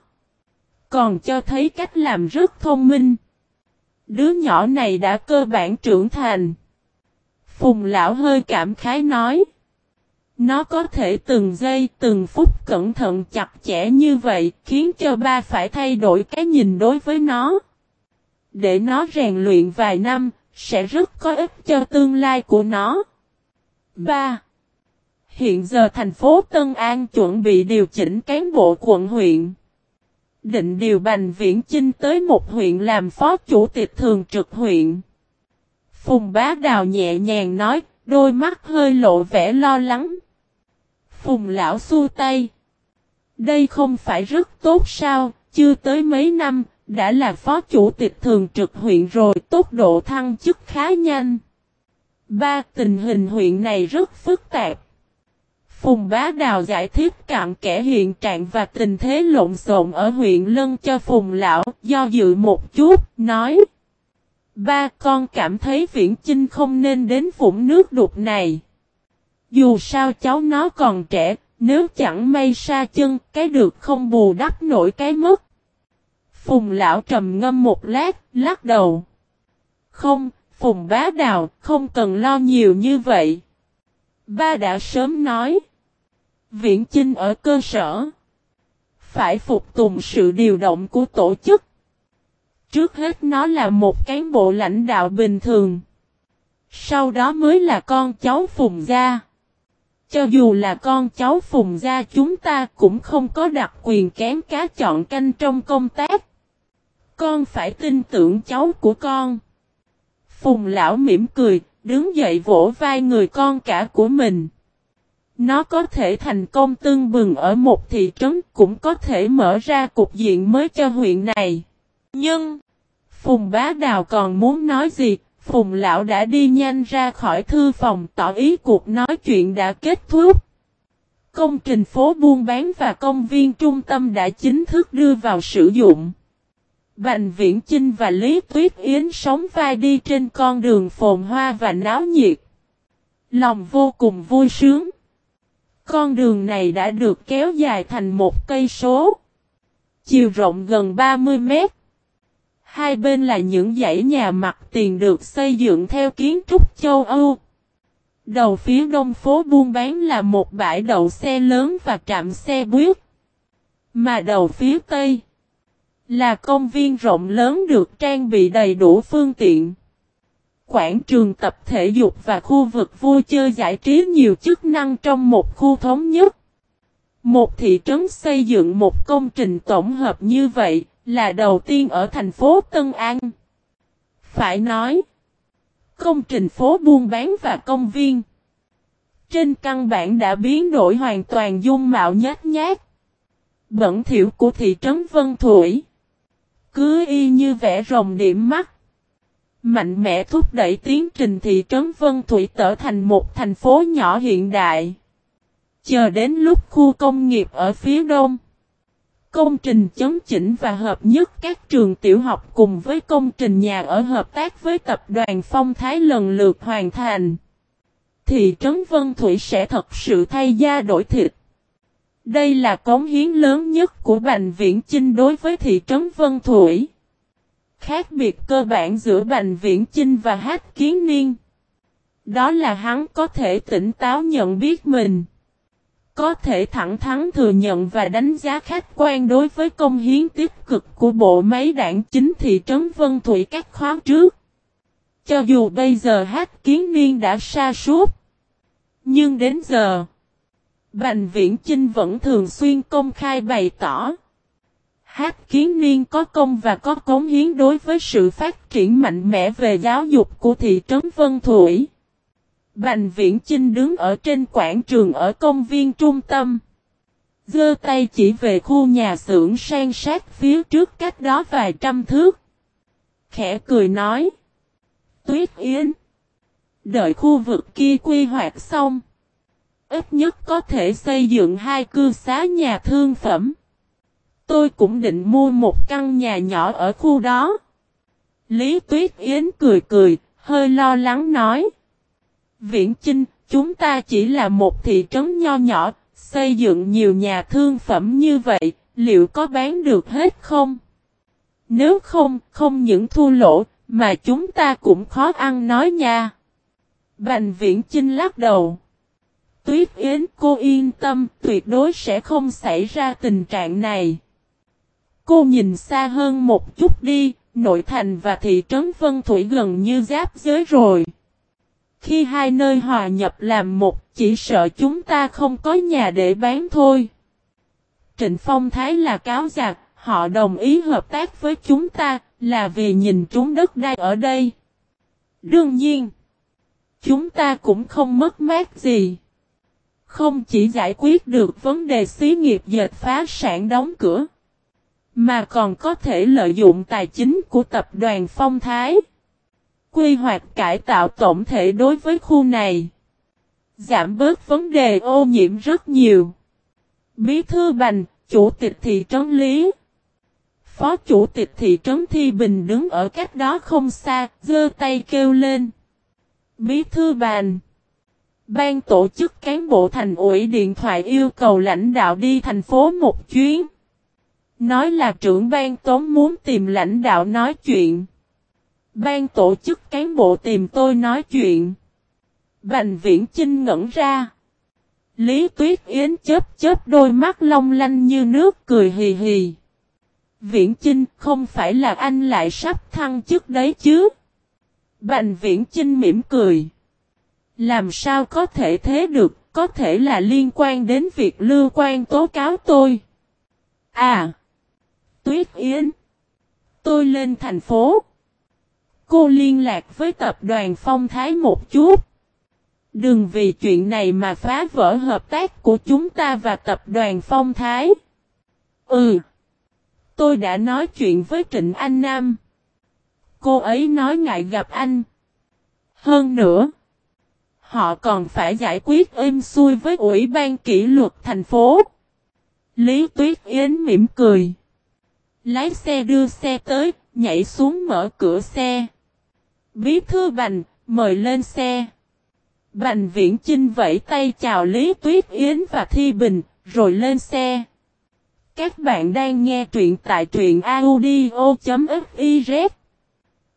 Còn cho thấy cách làm rất thông minh. Đứa nhỏ này đã cơ bản trưởng thành. Phùng lão hơi cảm khái nói. Nó có thể từng giây từng phút cẩn thận chặt chẽ như vậy khiến cho ba phải thay đổi cái nhìn đối với nó. Để nó rèn luyện vài năm, sẽ rất có ích cho tương lai của nó. 3. Hiện giờ thành phố Tân An chuẩn bị điều chỉnh cán bộ quận huyện. Định điều Bành Viễn Chinh tới một huyện làm phó chủ tịch thường trực huyện. Phùng bá đào nhẹ nhàng nói, đôi mắt hơi lộ vẻ lo lắng. Phùng lão xua tay. Đây không phải rất tốt sao, chưa tới mấy năm, đã là phó chủ tịch thường trực huyện rồi, tốc độ thăng chức khá nhanh. Ba, tình hình huyện này rất phức tạp. Phùng Bá Đào giải thích cặn kẽ hiện trạng và tình thế lộn xộn ở huyện Lân cho Phùng Lão, do dự một chút, nói. Ba con cảm thấy Viễn Chinh không nên đến vũng nước đục này. Dù sao cháu nó còn trẻ, nếu chẳng may sa chân, cái được không bù đắp nổi cái mất. Phùng lão trầm ngâm một lát, lắc đầu. Không, Phùng bá đào, không cần lo nhiều như vậy. Ba đã sớm nói. Viễn Chinh ở cơ sở. Phải phục tùng sự điều động của tổ chức. Trước hết nó là một cán bộ lãnh đạo bình thường. Sau đó mới là con cháu Phùng Gia. Cho dù là con cháu Phùng Gia chúng ta cũng không có đặc quyền kém cá chọn canh trong công tác. Con phải tin tưởng cháu của con. Phùng lão mỉm cười, đứng dậy vỗ vai người con cả của mình. Nó có thể thành công tương bừng ở một thị trấn cũng có thể mở ra cục diện mới cho huyện này. Nhưng, Phùng bá đào còn muốn nói gì, Phùng lão đã đi nhanh ra khỏi thư phòng, tỏ ý cuộc nói chuyện đã kết thúc. Công trình phố buôn bán và công viên trung tâm đã chính thức đưa vào sử dụng. Bành Viễn Chinh và Lý Tuyết Yến sống vai đi trên con đường phồn hoa và náo nhiệt. Lòng vô cùng vui sướng. Con đường này đã được kéo dài thành một cây số. Chiều rộng gần 30 mét. Hai bên là những dãy nhà mặt tiền được xây dựng theo kiến trúc châu Âu. Đầu phía đông phố buôn bán là một bãi đậu xe lớn và trạm xe buýt. Mà đầu phía tây là công viên rộng lớn được trang bị đầy đủ phương tiện. Quảng trường tập thể dục và khu vực vui chơi giải trí nhiều chức năng trong một khu thống nhất. Một thị trấn xây dựng một công trình tổng hợp như vậy là đầu tiên ở thành phố Tân An. Phải nói, công trình phố buôn bán và công viên trên căn bản đã biến đổi hoàn toàn dung mạo nhát nhát. Bẩn thiểu của thị trấn Vân Thủy. Cứ y như vẽ rồng điểm mắt. Mạnh mẽ thúc đẩy tiến trình thị trấn Vân Thủy trở thành một thành phố nhỏ hiện đại. Chờ đến lúc khu công nghiệp ở phía đông. Công trình chấn chỉnh và hợp nhất các trường tiểu học cùng với công trình nhà ở hợp tác với tập đoàn Phong Thái lần lượt hoàn thành. Thị trấn Vân Thủy sẽ thật sự thay da đổi thịt. Đây là cống hiến lớn nhất của Bành Viễn Chinh đối với thị trấn Vân Thủy. Khác biệt cơ bản giữa Bành Viễn Chinh và Hát Kiến Niên. Đó là hắn có thể tỉnh táo nhận biết mình. Có thể thẳng thắn thừa nhận và đánh giá khách quan đối với công hiến tích cực của bộ máy đảng chính thị trấn Vân Thủy các khóa trước. Cho dù bây giờ Hát Kiến Niên đã sa sút Nhưng đến giờ, Bành Viễn Chinh vẫn thường xuyên công khai bày tỏ. Hát kiến niên có công và có cống hiến đối với sự phát triển mạnh mẽ về giáo dục của thị trấn Vân Thủy. Bành Viễn Chinh đứng ở trên quảng trường ở công viên trung tâm. Dơ tay chỉ về khu nhà xưởng sang sát phía trước cách đó vài trăm thước. Khẽ cười nói. Tuyết Yến. Đợi khu vực kia quy hoạch xong. Ít nhất có thể xây dựng hai cư xá nhà thương phẩm. Tôi cũng định mua một căn nhà nhỏ ở khu đó. Lý Tuyết Yến cười cười, hơi lo lắng nói. Viễn Chinh, chúng ta chỉ là một thị trấn nho nhỏ, xây dựng nhiều nhà thương phẩm như vậy, liệu có bán được hết không? Nếu không, không những thua lỗ, mà chúng ta cũng khó ăn nói nha. Bành Viễn Chinh lắc đầu. Tuyết Yến cô yên tâm, tuyệt đối sẽ không xảy ra tình trạng này. Cô nhìn xa hơn một chút đi, nội thành và thị trấn Vân Thủy gần như giáp giới rồi. Khi hai nơi hòa nhập làm một, chỉ sợ chúng ta không có nhà để bán thôi. Trịnh Phong Thái là cáo giặc, họ đồng ý hợp tác với chúng ta, là vì nhìn chúng đất đai ở đây. Đương nhiên, chúng ta cũng không mất mát gì. Không chỉ giải quyết được vấn đề xí nghiệp dệt phá sản đóng cửa, mà còn có thể lợi dụng tài chính của tập đoàn Phong Thái. Quy hoạch cải tạo tổng thể đối với khu này. Giảm bớt vấn đề ô nhiễm rất nhiều. Bí thư Bành, chủ tịch thị trấn Lý. Phó chủ tịch thị trấn Thi Bình đứng ở cách đó không xa, giơ tay kêu lên. Bí thư Bành. Ban tổ chức cán bộ thành ủy điện thoại yêu cầu lãnh đạo đi thành phố một chuyến. Nói là trưởng ban tóm muốn tìm lãnh đạo nói chuyện. Ban tổ chức cán bộ tìm tôi nói chuyện. Bành viễn chinh ngẩn ra. Lý Tuyết Yến chớp chớp đôi mắt long lanh như nước cười hì hì. Viễn Chinh không phải là anh lại sắp thăng chức đấy chứ. Bành Viễn Chinh mỉm cười. Làm sao có thể thế được, có thể là liên quan đến việc lưu quan tố cáo tôi. À! Tuyết Yến! Tôi lên thành phố. Cô liên lạc với tập đoàn Phong Thái một chút. Đừng vì chuyện này mà phá vỡ hợp tác của chúng ta và tập đoàn Phong Thái. Ừ. Tôi đã nói chuyện với Trịnh Anh Nam. Cô ấy nói ngại gặp anh. Hơn nữa. Họ còn phải giải quyết êm xuôi với Ủy ban kỷ luật thành phố. Lý Tuyết Yến mỉm cười. Lái xe đưa xe tới, nhảy xuống mở cửa xe. Bí thư Bành, mời lên xe. Bành Viễn Chinh vẫy tay chào Lý Tuyết Yến và Thi Bình, rồi lên xe. Các bạn đang nghe truyện tại truyện audio.fiz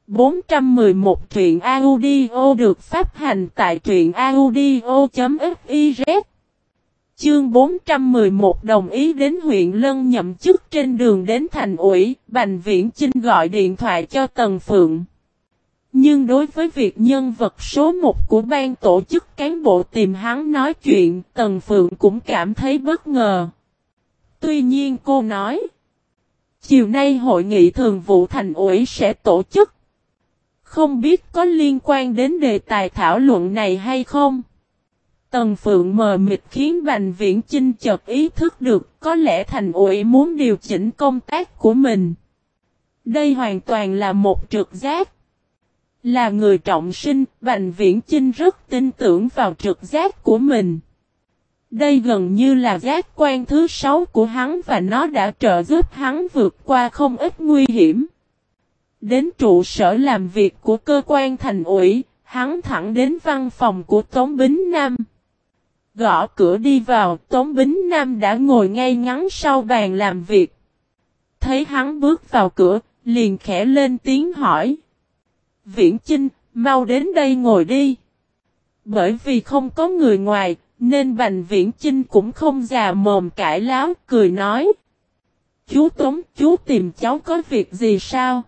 411 truyện audio được phát hành tại truyện audio.fiz Chương 411 đồng ý đến huyện Lân nhậm chức trên đường đến thành ủy, Bành Viễn Chinh gọi điện thoại cho Tần Phượng. Nhưng đối với việc nhân vật số 1 của ban tổ chức cán bộ tìm hắn nói chuyện, Tần Phượng cũng cảm thấy bất ngờ. Tuy nhiên cô nói, chiều nay hội nghị thường vụ thành ủy sẽ tổ chức. Không biết có liên quan đến đề tài thảo luận này hay không? Tần Phượng mờ mịt khiến Bành Viễn Chinh chợt ý thức được có lẽ thành ủy muốn điều chỉnh công tác của mình. Đây hoàn toàn là một trực giác. Là người trọng sinh, Bành Viễn Chinh rất tin tưởng vào trực giác của mình. Đây gần như là giác quan thứ sáu của hắn và nó đã trợ giúp hắn vượt qua không ít nguy hiểm. Đến trụ sở làm việc của cơ quan thành ủy, hắn thẳng đến văn phòng của Tống Bính Nam. Gõ cửa đi vào, Tống Bính Nam đã ngồi ngay ngắn sau bàn làm việc. Thấy hắn bước vào cửa, liền khẽ lên tiếng hỏi. Viễn Chinh, mau đến đây ngồi đi. Bởi vì không có người ngoài, nên Bành Viễn Chinh cũng không già mồm cãi láo, cười nói. Chú Tống, chú tìm cháu có việc gì sao?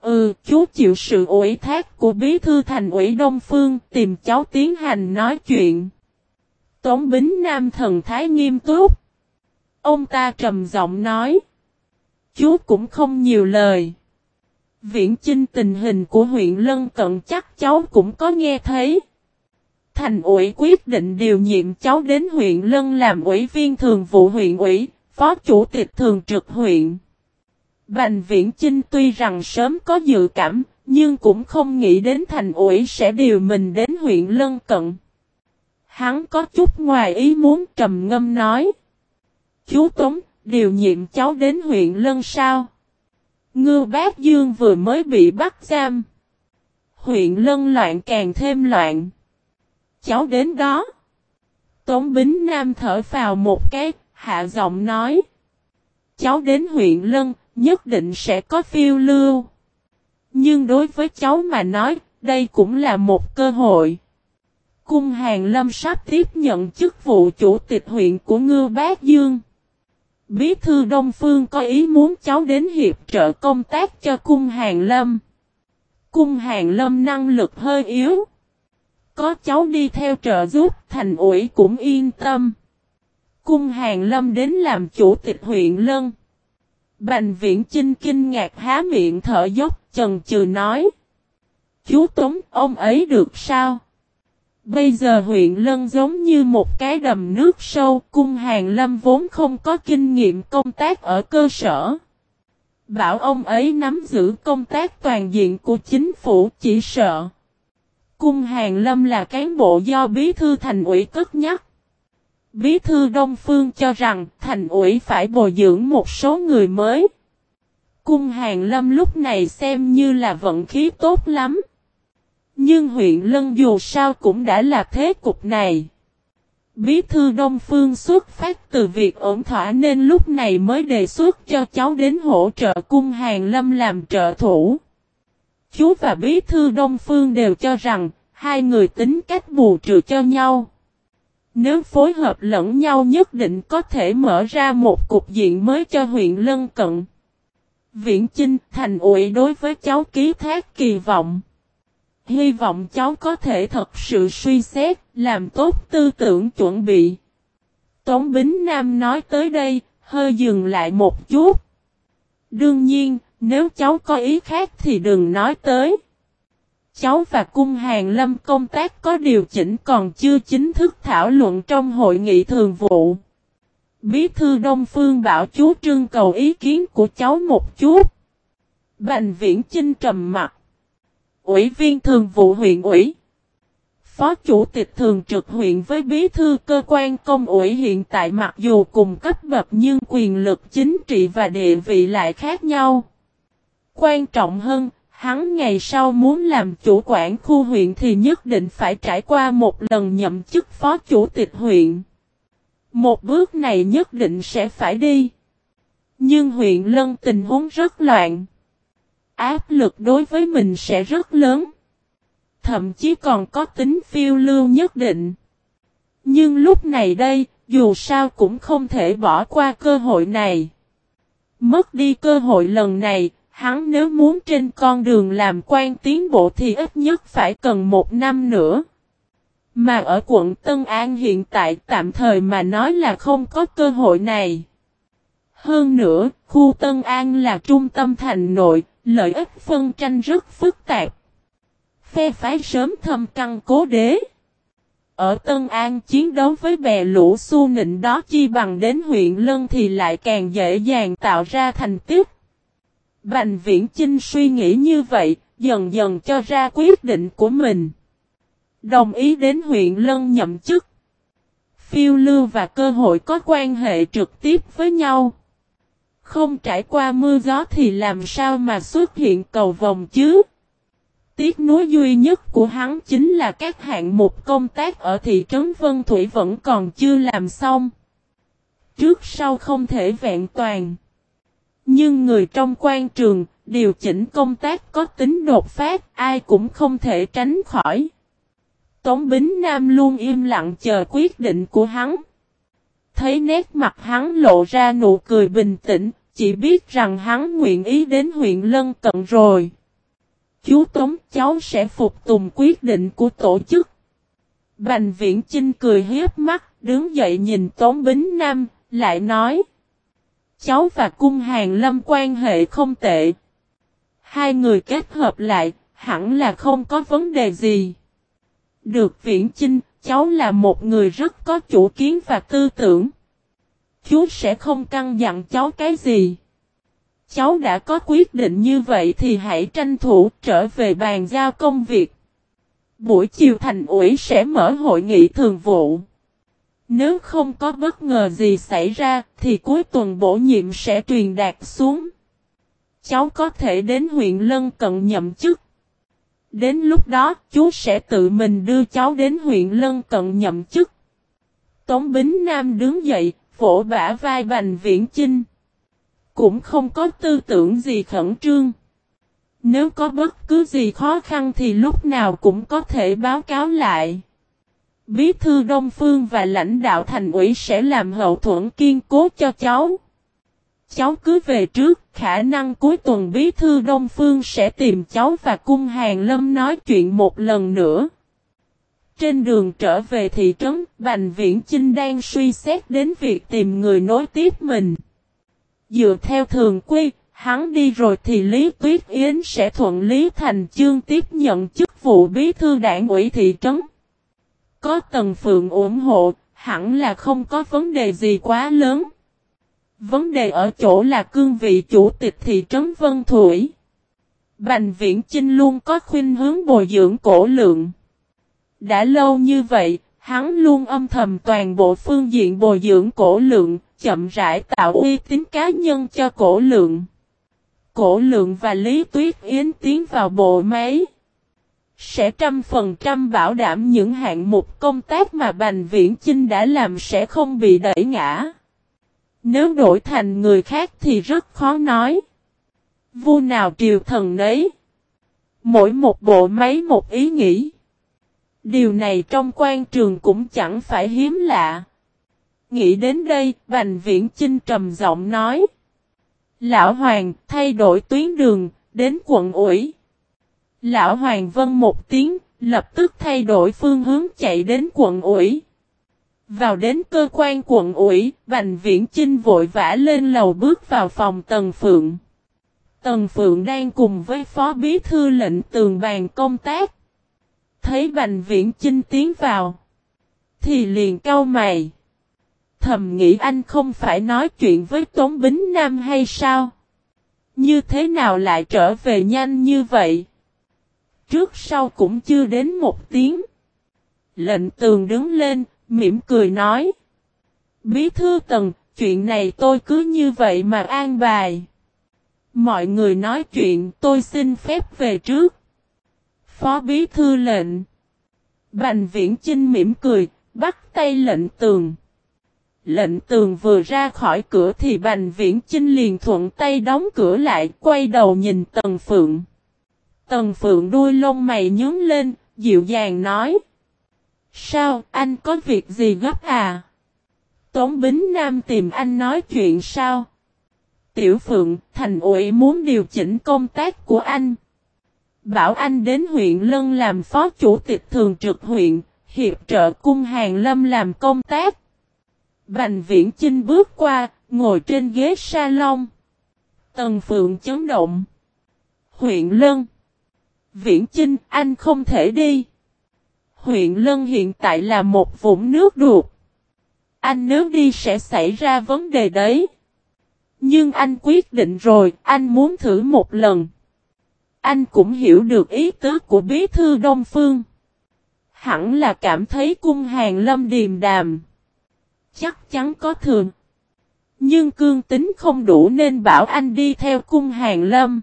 Ừ, chú chịu sự ủy thác của bí thư thành ủy Đông Phương, tìm cháu tiến hành nói chuyện. Tống Bính Nam thần thái nghiêm túc. Ông ta trầm giọng nói. Chú cũng không nhiều lời. Viễn chinh tình hình của huyện Lân Cận chắc cháu cũng có nghe thấy. Thành ủy quyết định điều nhiệm cháu đến huyện Lân làm ủy viên thường vụ huyện ủy, phó chủ tịch thường trực huyện. Bành Viễn Chinh tuy rằng sớm có dự cảm, nhưng cũng không nghĩ đến thành ủy sẽ điều mình đến huyện Lân Cận. Hắn có chút ngoài ý muốn trầm ngâm nói. Chú Tống, điều nhiệm cháu đến huyện Lân sao? Ngư Bác Dương vừa mới bị bắt giam. Huyện Lân loạn càng thêm loạn. Cháu đến đó. Tống Bính Nam thở vào một cái, hạ giọng nói. Cháu đến huyện Lân, nhất định sẽ có phiêu lưu. Nhưng đối với cháu mà nói, đây cũng là một cơ hội. Cung Hàng Lâm sắp tiếp nhận chức vụ chủ tịch huyện của Ngư Bác Dương. Bí thư Đông Phương có ý muốn cháu đến hiệp trợ công tác cho Cung Hàng Lâm. Cung Hàng Lâm năng lực hơi yếu. Có cháu đi theo trợ giúp, thành ủy cũng yên tâm. Cung Hàng Lâm đến làm chủ tịch huyện Lân. Bành viễn Chinh kinh ngạc há miệng thở dốc, chần chừ nói. Chú Tống, ông ấy được sao? Bây giờ huyện Lân giống như một cái đầm nước sâu, cung hàng lâm vốn không có kinh nghiệm công tác ở cơ sở. Bảo ông ấy nắm giữ công tác toàn diện của chính phủ chỉ sợ. Cung hàng lâm là cán bộ do bí thư thành ủy cất nhắc. Bí thư Đông Phương cho rằng thành ủy phải bồi dưỡng một số người mới. Cung hàng lâm lúc này xem như là vận khí tốt lắm. Nhưng huyện Lân dù sao cũng đã là thế cục này. Bí thư Đông Phương xuất phát từ việc ổn thỏa nên lúc này mới đề xuất cho cháu đến hỗ trợ cung hàng lâm làm trợ thủ. Chú và bí thư Đông Phương đều cho rằng, hai người tính cách bù trừ cho nhau. Nếu phối hợp lẫn nhau nhất định có thể mở ra một cục diện mới cho huyện Lân Cận. Viện Chinh, thành ủy đối với cháu ký thác kỳ vọng. Hy vọng cháu có thể thật sự suy xét, làm tốt tư tưởng chuẩn bị. Tống Bính Nam nói tới đây, hơi dừng lại một chút. Đương nhiên, nếu cháu có ý khác thì đừng nói tới. cháu và cung hàng lâm công tác có điều chỉnh còn chưa chính thức thảo luận trong hội nghị thường vụ. Bí thư Đông Phương bảo chú Trương cầu ý kiến của cháu một chút. Bành viễn chinh trầm mặt. Ủy viên thường vụ huyện ủy. Phó chủ tịch thường trực huyện với bí thư cơ quan công ủy hiện tại mặc dù cùng cấp bậc nhưng quyền lực chính trị và địa vị lại khác nhau. Quan trọng hơn, hắn ngày sau muốn làm chủ quản khu huyện thì nhất định phải trải qua một lần nhậm chức phó chủ tịch huyện. Một bước này nhất định sẽ phải đi. Nhưng huyện Lân tình huống rất loạn. Áp lực đối với mình sẽ rất lớn. Thậm chí còn có tính phiêu lưu nhất định. Nhưng lúc này đây, dù sao cũng không thể bỏ qua cơ hội này. Mất đi cơ hội lần này, hắn nếu muốn trên con đường làm quan tiến bộ thì ít nhất phải cần một năm nữa. Mà ở quận Tân An hiện tại tạm thời mà nói là không có cơ hội này. Hơn nữa, khu Tân An là trung tâm thành nội, lợi ích phân tranh rất phức tạp. Phe phái sớm thâm căn cố đế. Ở Tân An chiến đấu với bè lũ su nịnh đó chi bằng đến huyện Lân thì lại càng dễ dàng tạo ra thành tiếp. Bành viễn Chinh suy nghĩ như vậy, dần dần cho ra quyết định của mình. Đồng ý đến huyện Lân nhậm chức. Phiêu lưu và cơ hội có quan hệ trực tiếp với nhau. Không trải qua mưa gió thì làm sao mà xuất hiện cầu vòng chứ? Tiếc nuối duy nhất của hắn chính là các hạng mục công tác ở thị trấn Vân Thủy vẫn còn chưa làm xong. Trước sau không thể vẹn toàn. Nhưng người trong quan trường, điều chỉnh công tác có tính đột phát, ai cũng không thể tránh khỏi. Tống Bính Nam luôn im lặng chờ quyết định của hắn. Thấy nét mặt hắn lộ ra nụ cười bình tĩnh, chỉ biết rằng hắn nguyện ý đến huyện Lân Cận rồi. Chú Tống cháu sẽ phục tùng quyết định của tổ chức. Bành viễn Chinh cười hiếp mắt, đứng dậy nhìn Tống Bính Nam, lại nói. Cháu và cung hàng lâm quan hệ không tệ. Hai người kết hợp lại, hẳn là không có vấn đề gì. Được viễn chinh, cháu là một người rất có chủ kiến và tư tưởng. Chú sẽ không căng dặn cháu cái gì. Cháu đã có quyết định như vậy thì hãy tranh thủ trở về bàn giao công việc. Buổi chiều thành ủy sẽ mở hội nghị thường vụ. Nếu không có bất ngờ gì xảy ra thì cuối tuần bổ nhiệm sẽ truyền đạt xuống. Cháu có thể đến huyện Lân Cận nhậm chức. Đến lúc đó chú sẽ tự mình đưa cháu đến huyện Lân Cận nhậm chức. Tống Bính Nam đứng dậy, vỗ bả vai Bành Viễn Chinh. Cũng không có tư tưởng gì khẩn trương. Nếu có bất cứ gì khó khăn thì lúc nào cũng có thể báo cáo lại. Bí thư Đông Phương và lãnh đạo thành ủy sẽ làm hậu thuẫn kiên cố cho cháu. Cháu cứ về trước, khả năng cuối tuần bí thư Đông Phương sẽ tìm cháu và cung hàng lâm nói chuyện một lần nữa. Trên đường trở về thị trấn, Bành Viễn Chinh đang suy xét đến việc tìm người nối tiếp mình. Dựa theo thường quy, hắn đi rồi thì Lý Tuyết Yến sẽ thuận Lý Thành Chương tiếp nhận chức vụ bí thư đảng ủy thị trấn. Có Tần Phượng ủng hộ, hẳn là không có vấn đề gì quá lớn. Vấn đề ở chỗ là cương vị chủ tịch thị trấn Vân Thủy. Bành Viễn Chinh luôn có khuyên hướng bồi dưỡng cổ lượng. Đã lâu như vậy, hắn luôn âm thầm toàn bộ phương diện bồi dưỡng cổ lượng, chậm rãi tạo uy tín cá nhân cho cổ lượng. Cổ lượng và Lý Tuyết Yến tiến vào bộ máy. Sẽ trăm phần trăm bảo đảm những hạng mục công tác mà Bành Viễn Chinh đã làm sẽ không bị đẩy ngã. Nếu đổi thành người khác thì rất khó nói. Vua nào triều thần nấy. Mỗi một bộ máy một ý nghĩ. Điều này trong quan trường cũng chẳng phải hiếm lạ. Nghĩ đến đây, Bành Viễn Chinh trầm giọng nói. Lão Hoàng thay đổi tuyến đường, đến quận ủy. Lão Hoàng vân một tiếng, lập tức thay đổi phương hướng chạy đến quận ủy. Vào đến cơ quan quận ủy, Bành Viễn Chinh vội vã lên lầu bước vào phòng Tần Phượng. Tần Phượng đang cùng với Phó Bí Thư lệnh tường bàn công tác. Thấy Bành Viễn Chinh tiến vào. Thì liền cau mày. Thầm nghĩ anh không phải nói chuyện với Tống Bính Nam hay sao? Như thế nào lại trở về nhanh như vậy? Trước sau cũng chưa đến một tiếng. Lệnh tường đứng lên, mỉm cười nói. Bí thư tần, chuyện này tôi cứ như vậy mà an bài. Mọi người nói chuyện tôi xin phép về trước. Phó bí thư lệnh. Bành viễn Trinh mỉm cười, bắt tay lệnh tường. Lệnh tường vừa ra khỏi cửa thì bành viễn Trinh liền thuận tay đóng cửa lại, quay đầu nhìn Tần Phượng. Tần Phượng đuôi lông mày nhướng lên, dịu dàng nói. Sao, anh có việc gì gấp à? Tống Bính Nam tìm anh nói chuyện sao? Tiểu Phượng, thành ủy muốn điều chỉnh công tác của anh. Bảo anh đến huyện Lân làm phó chủ tịch thường trực huyện, hiệp trợ cung hàng lâm làm công tác. Bành viễn Chinh bước qua, ngồi trên ghế salon. Tần Phượng chấn động. Huyện Lân. Viễn Chinh, anh không thể đi. Huyện Lân hiện tại là một vũng nước đục. Anh nếu đi sẽ xảy ra vấn đề đấy. Nhưng anh quyết định rồi, anh muốn thử một lần. Anh cũng hiểu được ý tứ của bí thư Đông Phương. Hẳn là cảm thấy cung hàng lâm điềm đàm. Chắc chắn có thường. Nhưng cương tính không đủ nên bảo anh đi theo cung hàng lâm.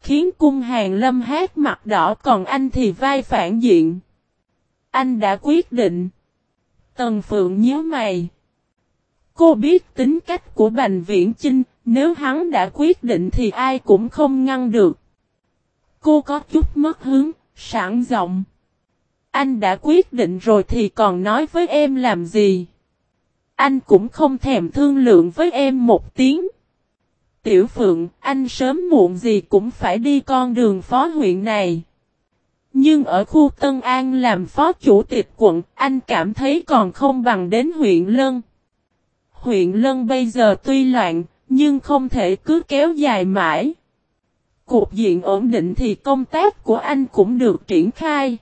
Khiến cung hàng lâm hát mặt đỏ còn anh thì vai phản diện. Anh đã quyết định. Tần Phượng nhớ mày. Cô biết tính cách của Bành Viễn Chinh, nếu hắn đã quyết định thì ai cũng không ngăn được. Cô có chút mất hứng, sẵn giọng. Anh đã quyết định rồi thì còn nói với em làm gì? Anh cũng không thèm thương lượng với em một tiếng. Tiểu Phượng, anh sớm muộn gì cũng phải đi con đường phó huyện này. Nhưng ở khu Tân An làm phó chủ tịch quận, anh cảm thấy còn không bằng đến huyện Lân. Huyện Lân bây giờ tuy loạn, nhưng không thể cứ kéo dài mãi. Cục diện ổn định thì công tác của anh cũng được triển khai.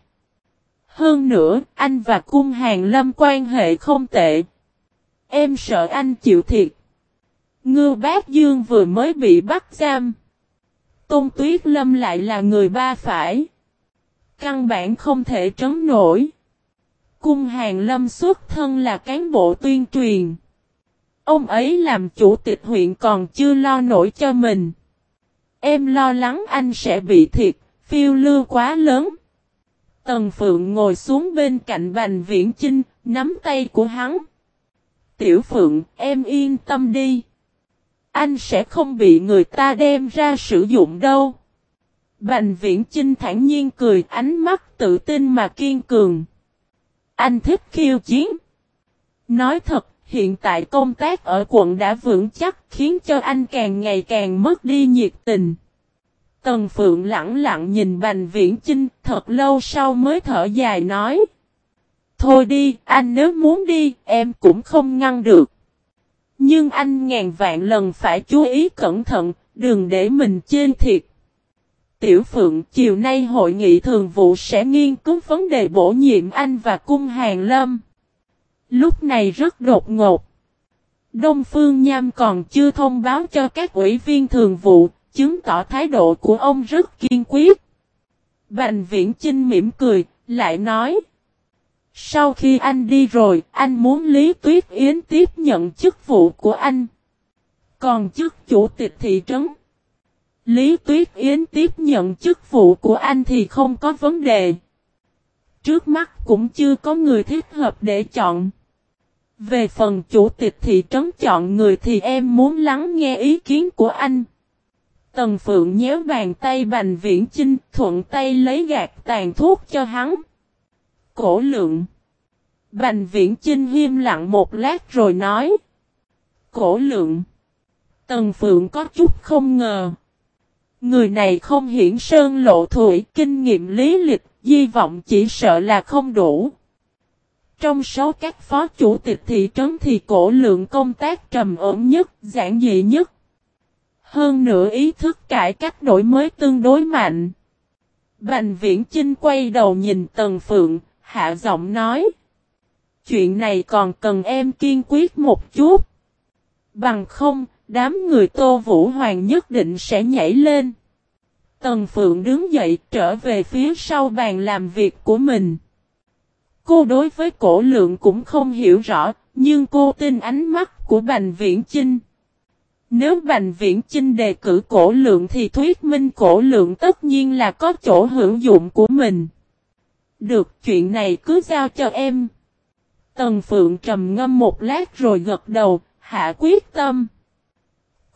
Hơn nữa, anh và cung hàng lâm quan hệ không tệ. Em sợ anh chịu thiệt. Ngư bác Dương vừa mới bị bắt giam. Tôn Tuyết Lâm lại là người ba phải. Căn bản không thể trấn nổi. Cung hàng lâm xuất thân là cán bộ tuyên truyền. Ông ấy làm chủ tịch huyện còn chưa lo nổi cho mình. Em lo lắng anh sẽ bị thiệt, phiêu lưu quá lớn. Tần Phượng ngồi xuống bên cạnh Bành Viễn Chinh, nắm tay của hắn. Tiểu Phượng, em yên tâm đi. Anh sẽ không bị người ta đem ra sử dụng đâu. Bành Viễn Chinh thản nhiên cười ánh mắt tự tin mà kiên cường. Anh thích khiêu chiến. Nói thật, hiện tại công tác ở quận đã vững chắc khiến cho anh càng ngày càng mất đi nhiệt tình. Tần Phượng lặng lặng nhìn Bành Viễn Chinh thật lâu sau mới thở dài nói. Thôi đi, anh nếu muốn đi, em cũng không ngăn được. Nhưng anh ngàn vạn lần phải chú ý cẩn thận, đừng để mình chên thiệt. Tiểu Phượng chiều nay hội nghị thường vụ sẽ nghiên cứu vấn đề bổ nhiệm anh và cung hàng lâm. Lúc này rất đột ngột. Đông Phương Nham còn chưa thông báo cho các ủy viên thường vụ, chứng tỏ thái độ của ông rất kiên quyết. Bành viễn Chinh mỉm cười, lại nói. Sau khi anh đi rồi, anh muốn Lý Tuyết Yến tiếp nhận chức vụ của anh. Còn chức chủ tịch thị trấn. Lý Tuyết Yến tiếp nhận chức vụ của anh thì không có vấn đề. Trước mắt cũng chưa có người thích hợp để chọn. Về phần chủ tịch thị trấn chọn người thì em muốn lắng nghe ý kiến của anh. Tần Phượng nhéo bàn tay Bành Viễn Chinh, thuận tay lấy gạt tàn thuốc cho hắn. Cổ lượng. Bành Viễn Chinh hiêm lặng một lát rồi nói. Cổ lượng. Tần Phượng có chút không ngờ. Người này không hiển sơn lộ thủy kinh nghiệm lý lịch, di vọng chỉ sợ là không đủ. Trong số các phó chủ tịch thị trấn thì cổ lượng công tác trầm ổn nhất, giản dị nhất. Hơn nữa ý thức cải cách đổi mới tương đối mạnh. Bành viễn Chinh quay đầu nhìn Tần Phượng, hạ giọng nói. Chuyện này còn cần em kiên quyết một chút. Bằng không, đám người Tô Vũ Hoàng nhất định sẽ nhảy lên. Tần Phượng đứng dậy trở về phía sau bàn làm việc của mình. Cô đối với cổ lượng cũng không hiểu rõ, nhưng cô tin ánh mắt của Bành Viễn Chinh. Nếu Bành Viễn Chinh đề cử cổ lượng thì thuyết minh cổ lượng tất nhiên là có chỗ hữu dụng của mình. Được chuyện này cứ giao cho em. Tần Phượng trầm ngâm một lát rồi gật đầu, hạ quyết tâm.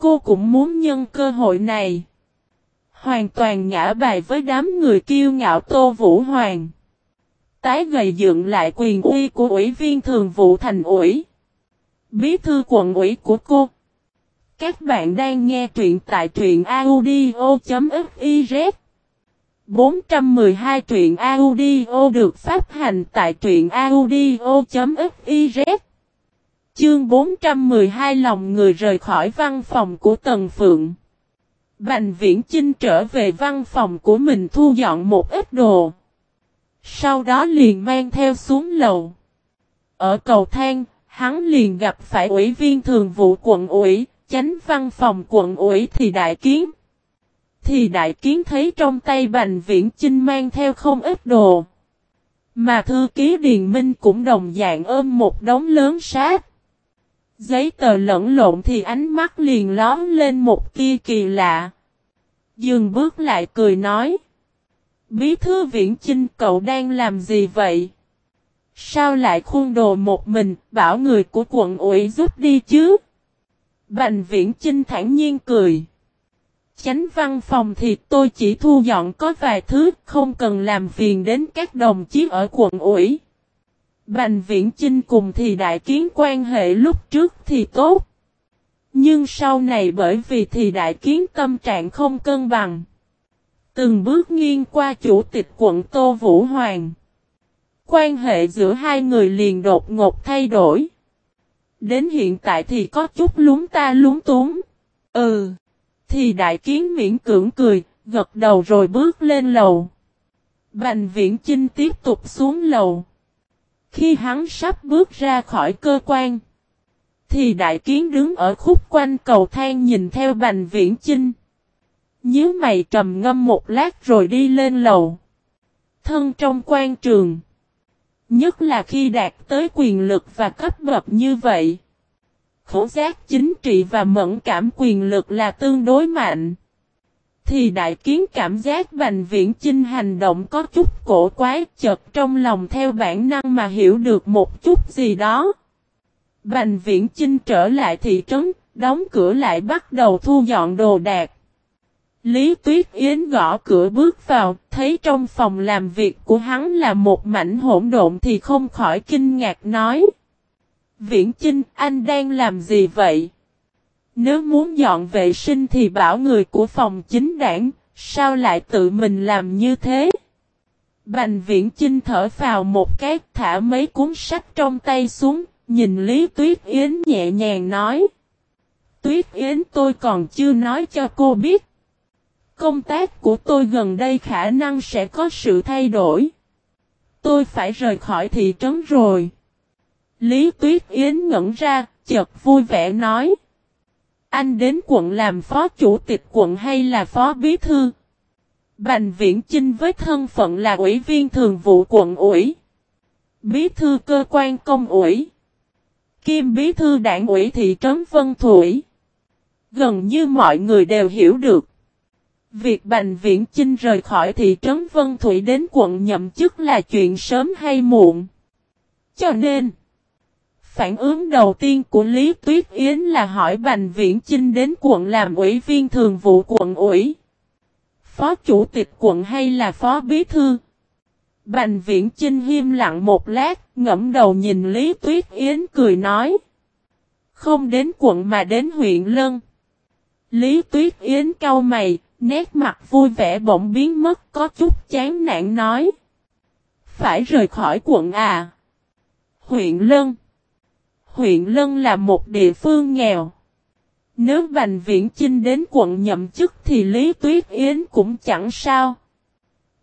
Cô cũng muốn nhân cơ hội này. Hoàn toàn ngã bài với đám người kiêu ngạo Tô Vũ Hoàng. Tái gầy dựng lại quyền uy của ủy viên thường vụ thành ủy. Bí thư quận ủy của cô. Các bạn đang nghe truyện tại truyện audio.fiz 412 truyện audio được phát hành tại truyện audio.fiz Chương 412 lòng người rời khỏi văn phòng của Tần Phượng Bành Viễn Chinh trở về văn phòng của mình thu dọn một ít đồ Sau đó liền mang theo xuống lầu Ở cầu thang, hắn liền gặp phải ủy viên thường vụ quận ủy chánh văn phòng quận ủy thì đại kiến. Thì đại kiến thấy trong tay bành viễn chinh mang theo không ít đồ. Mà thư ký Điền Minh cũng đồng dạng ôm một đống lớn sát. Giấy tờ lẫn lộn thì ánh mắt liền lón lên một tia kỳ lạ. Dừng bước lại cười nói. Bí thư viễn chinh cậu đang làm gì vậy? Sao lại khuôn đồ một mình, bảo người của quận ủy giúp đi chứ? Bành viễn Chinh thản nhiên cười. Chánh văn phòng thì tôi chỉ thu dọn có vài thứ không cần làm phiền đến các đồng chí ở quận ủy. Bành viễn Trinh cùng thì đại kiến quan hệ lúc trước thì tốt. Nhưng sau này bởi vì thì đại kiến tâm trạng không cân bằng. Từng bước nghiêng qua chủ tịch quận Tô Vũ Hoàng. Quan hệ giữa hai người liền đột ngột thay đổi. Đến hiện tại thì có chút lúng ta lúng túng. Ừ. Thì đại kiến miễn cưỡng cười, gật đầu rồi bước lên lầu. Bành viễn Chinh tiếp tục xuống lầu. Khi hắn sắp bước ra khỏi cơ quan. Thì đại kiến đứng ở khúc quanh cầu thang nhìn theo bành viễn Chinh. Nhớ mày trầm ngâm một lát rồi đi lên lầu. Thân trong quan trường. Nhất là khi đạt tới quyền lực và cấp bậc như vậy. Khổ giác chính trị và mẫn cảm quyền lực là tương đối mạnh. Thì đại kiến cảm giác bành viễn chinh hành động có chút cổ quái chật trong lòng theo bản năng mà hiểu được một chút gì đó. Bành viễn chinh trở lại thị trấn, đóng cửa lại bắt đầu thu dọn đồ đạc. Lý Tuyết Yến gõ cửa bước vào, thấy trong phòng làm việc của hắn là một mảnh hỗn độn thì không khỏi kinh ngạc nói. Viễn Chinh, anh đang làm gì vậy? Nếu muốn dọn vệ sinh thì bảo người của phòng chính đảng, sao lại tự mình làm như thế? Bành Viễn Chinh thở vào một cái thả mấy cuốn sách trong tay xuống, nhìn Lý Tuyết Yến nhẹ nhàng nói. Tuyết Yến tôi còn chưa nói cho cô biết. Công tác của tôi gần đây khả năng sẽ có sự thay đổi. Tôi phải rời khỏi thị trấn rồi. Lý Tuyết Yến ngẩn ra, chợt vui vẻ nói. Anh đến quận làm phó chủ tịch quận hay là phó bí thư? Bành Viễn Chinh với thân phận là ủy viên thường vụ quận ủy. Bí thư cơ quan công ủy. Kim bí thư đảng ủy thị trấn Vân Thủy. Gần như mọi người đều hiểu được. Việc Bành Viễn Chinh rời khỏi thị trấn Vân Thủy đến quận nhậm chức là chuyện sớm hay muộn. Cho nên, phản ứng đầu tiên của Lý Tuyết Yến là hỏi Bành Viễn Chinh đến quận làm ủy viên thường vụ quận ủy. Phó chủ tịch quận hay là phó bí thư? Bành Viễn Chinh hiêm lặng một lát, ngẫm đầu nhìn Lý Tuyết Yến cười nói. Không đến quận mà đến huyện Lân. Lý Tuyết Yến cau mày, Nét mặt vui vẻ bỗng biến mất có chút chán nản nói. Phải rời khỏi quận à? Huyện Lân Huyện Lân là một địa phương nghèo. Nếu Bành Viễn Chinh đến quận nhậm chức thì Lý Tuyết Yến cũng chẳng sao.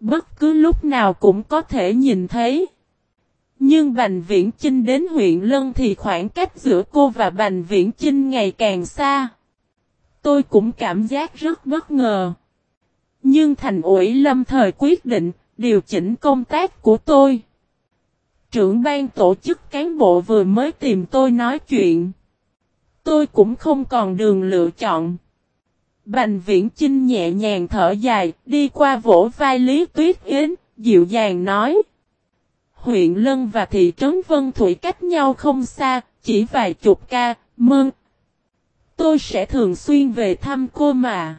Bất cứ lúc nào cũng có thể nhìn thấy. Nhưng Bành Viễn Chinh đến huyện Lân thì khoảng cách giữa cô và Bành Viễn Chinh ngày càng xa. Tôi cũng cảm giác rất bất ngờ. Nhưng thành ủy lâm thời quyết định điều chỉnh công tác của tôi. Trưởng ban tổ chức cán bộ vừa mới tìm tôi nói chuyện. Tôi cũng không còn đường lựa chọn. Bành viễn Trinh nhẹ nhàng thở dài, đi qua vỗ vai Lý Tuyết Yến, dịu dàng nói. Huyện Lân và thị trấn Vân Thủy cách nhau không xa, chỉ vài chục ca, mơn. Tôi sẽ thường xuyên về thăm cô mà.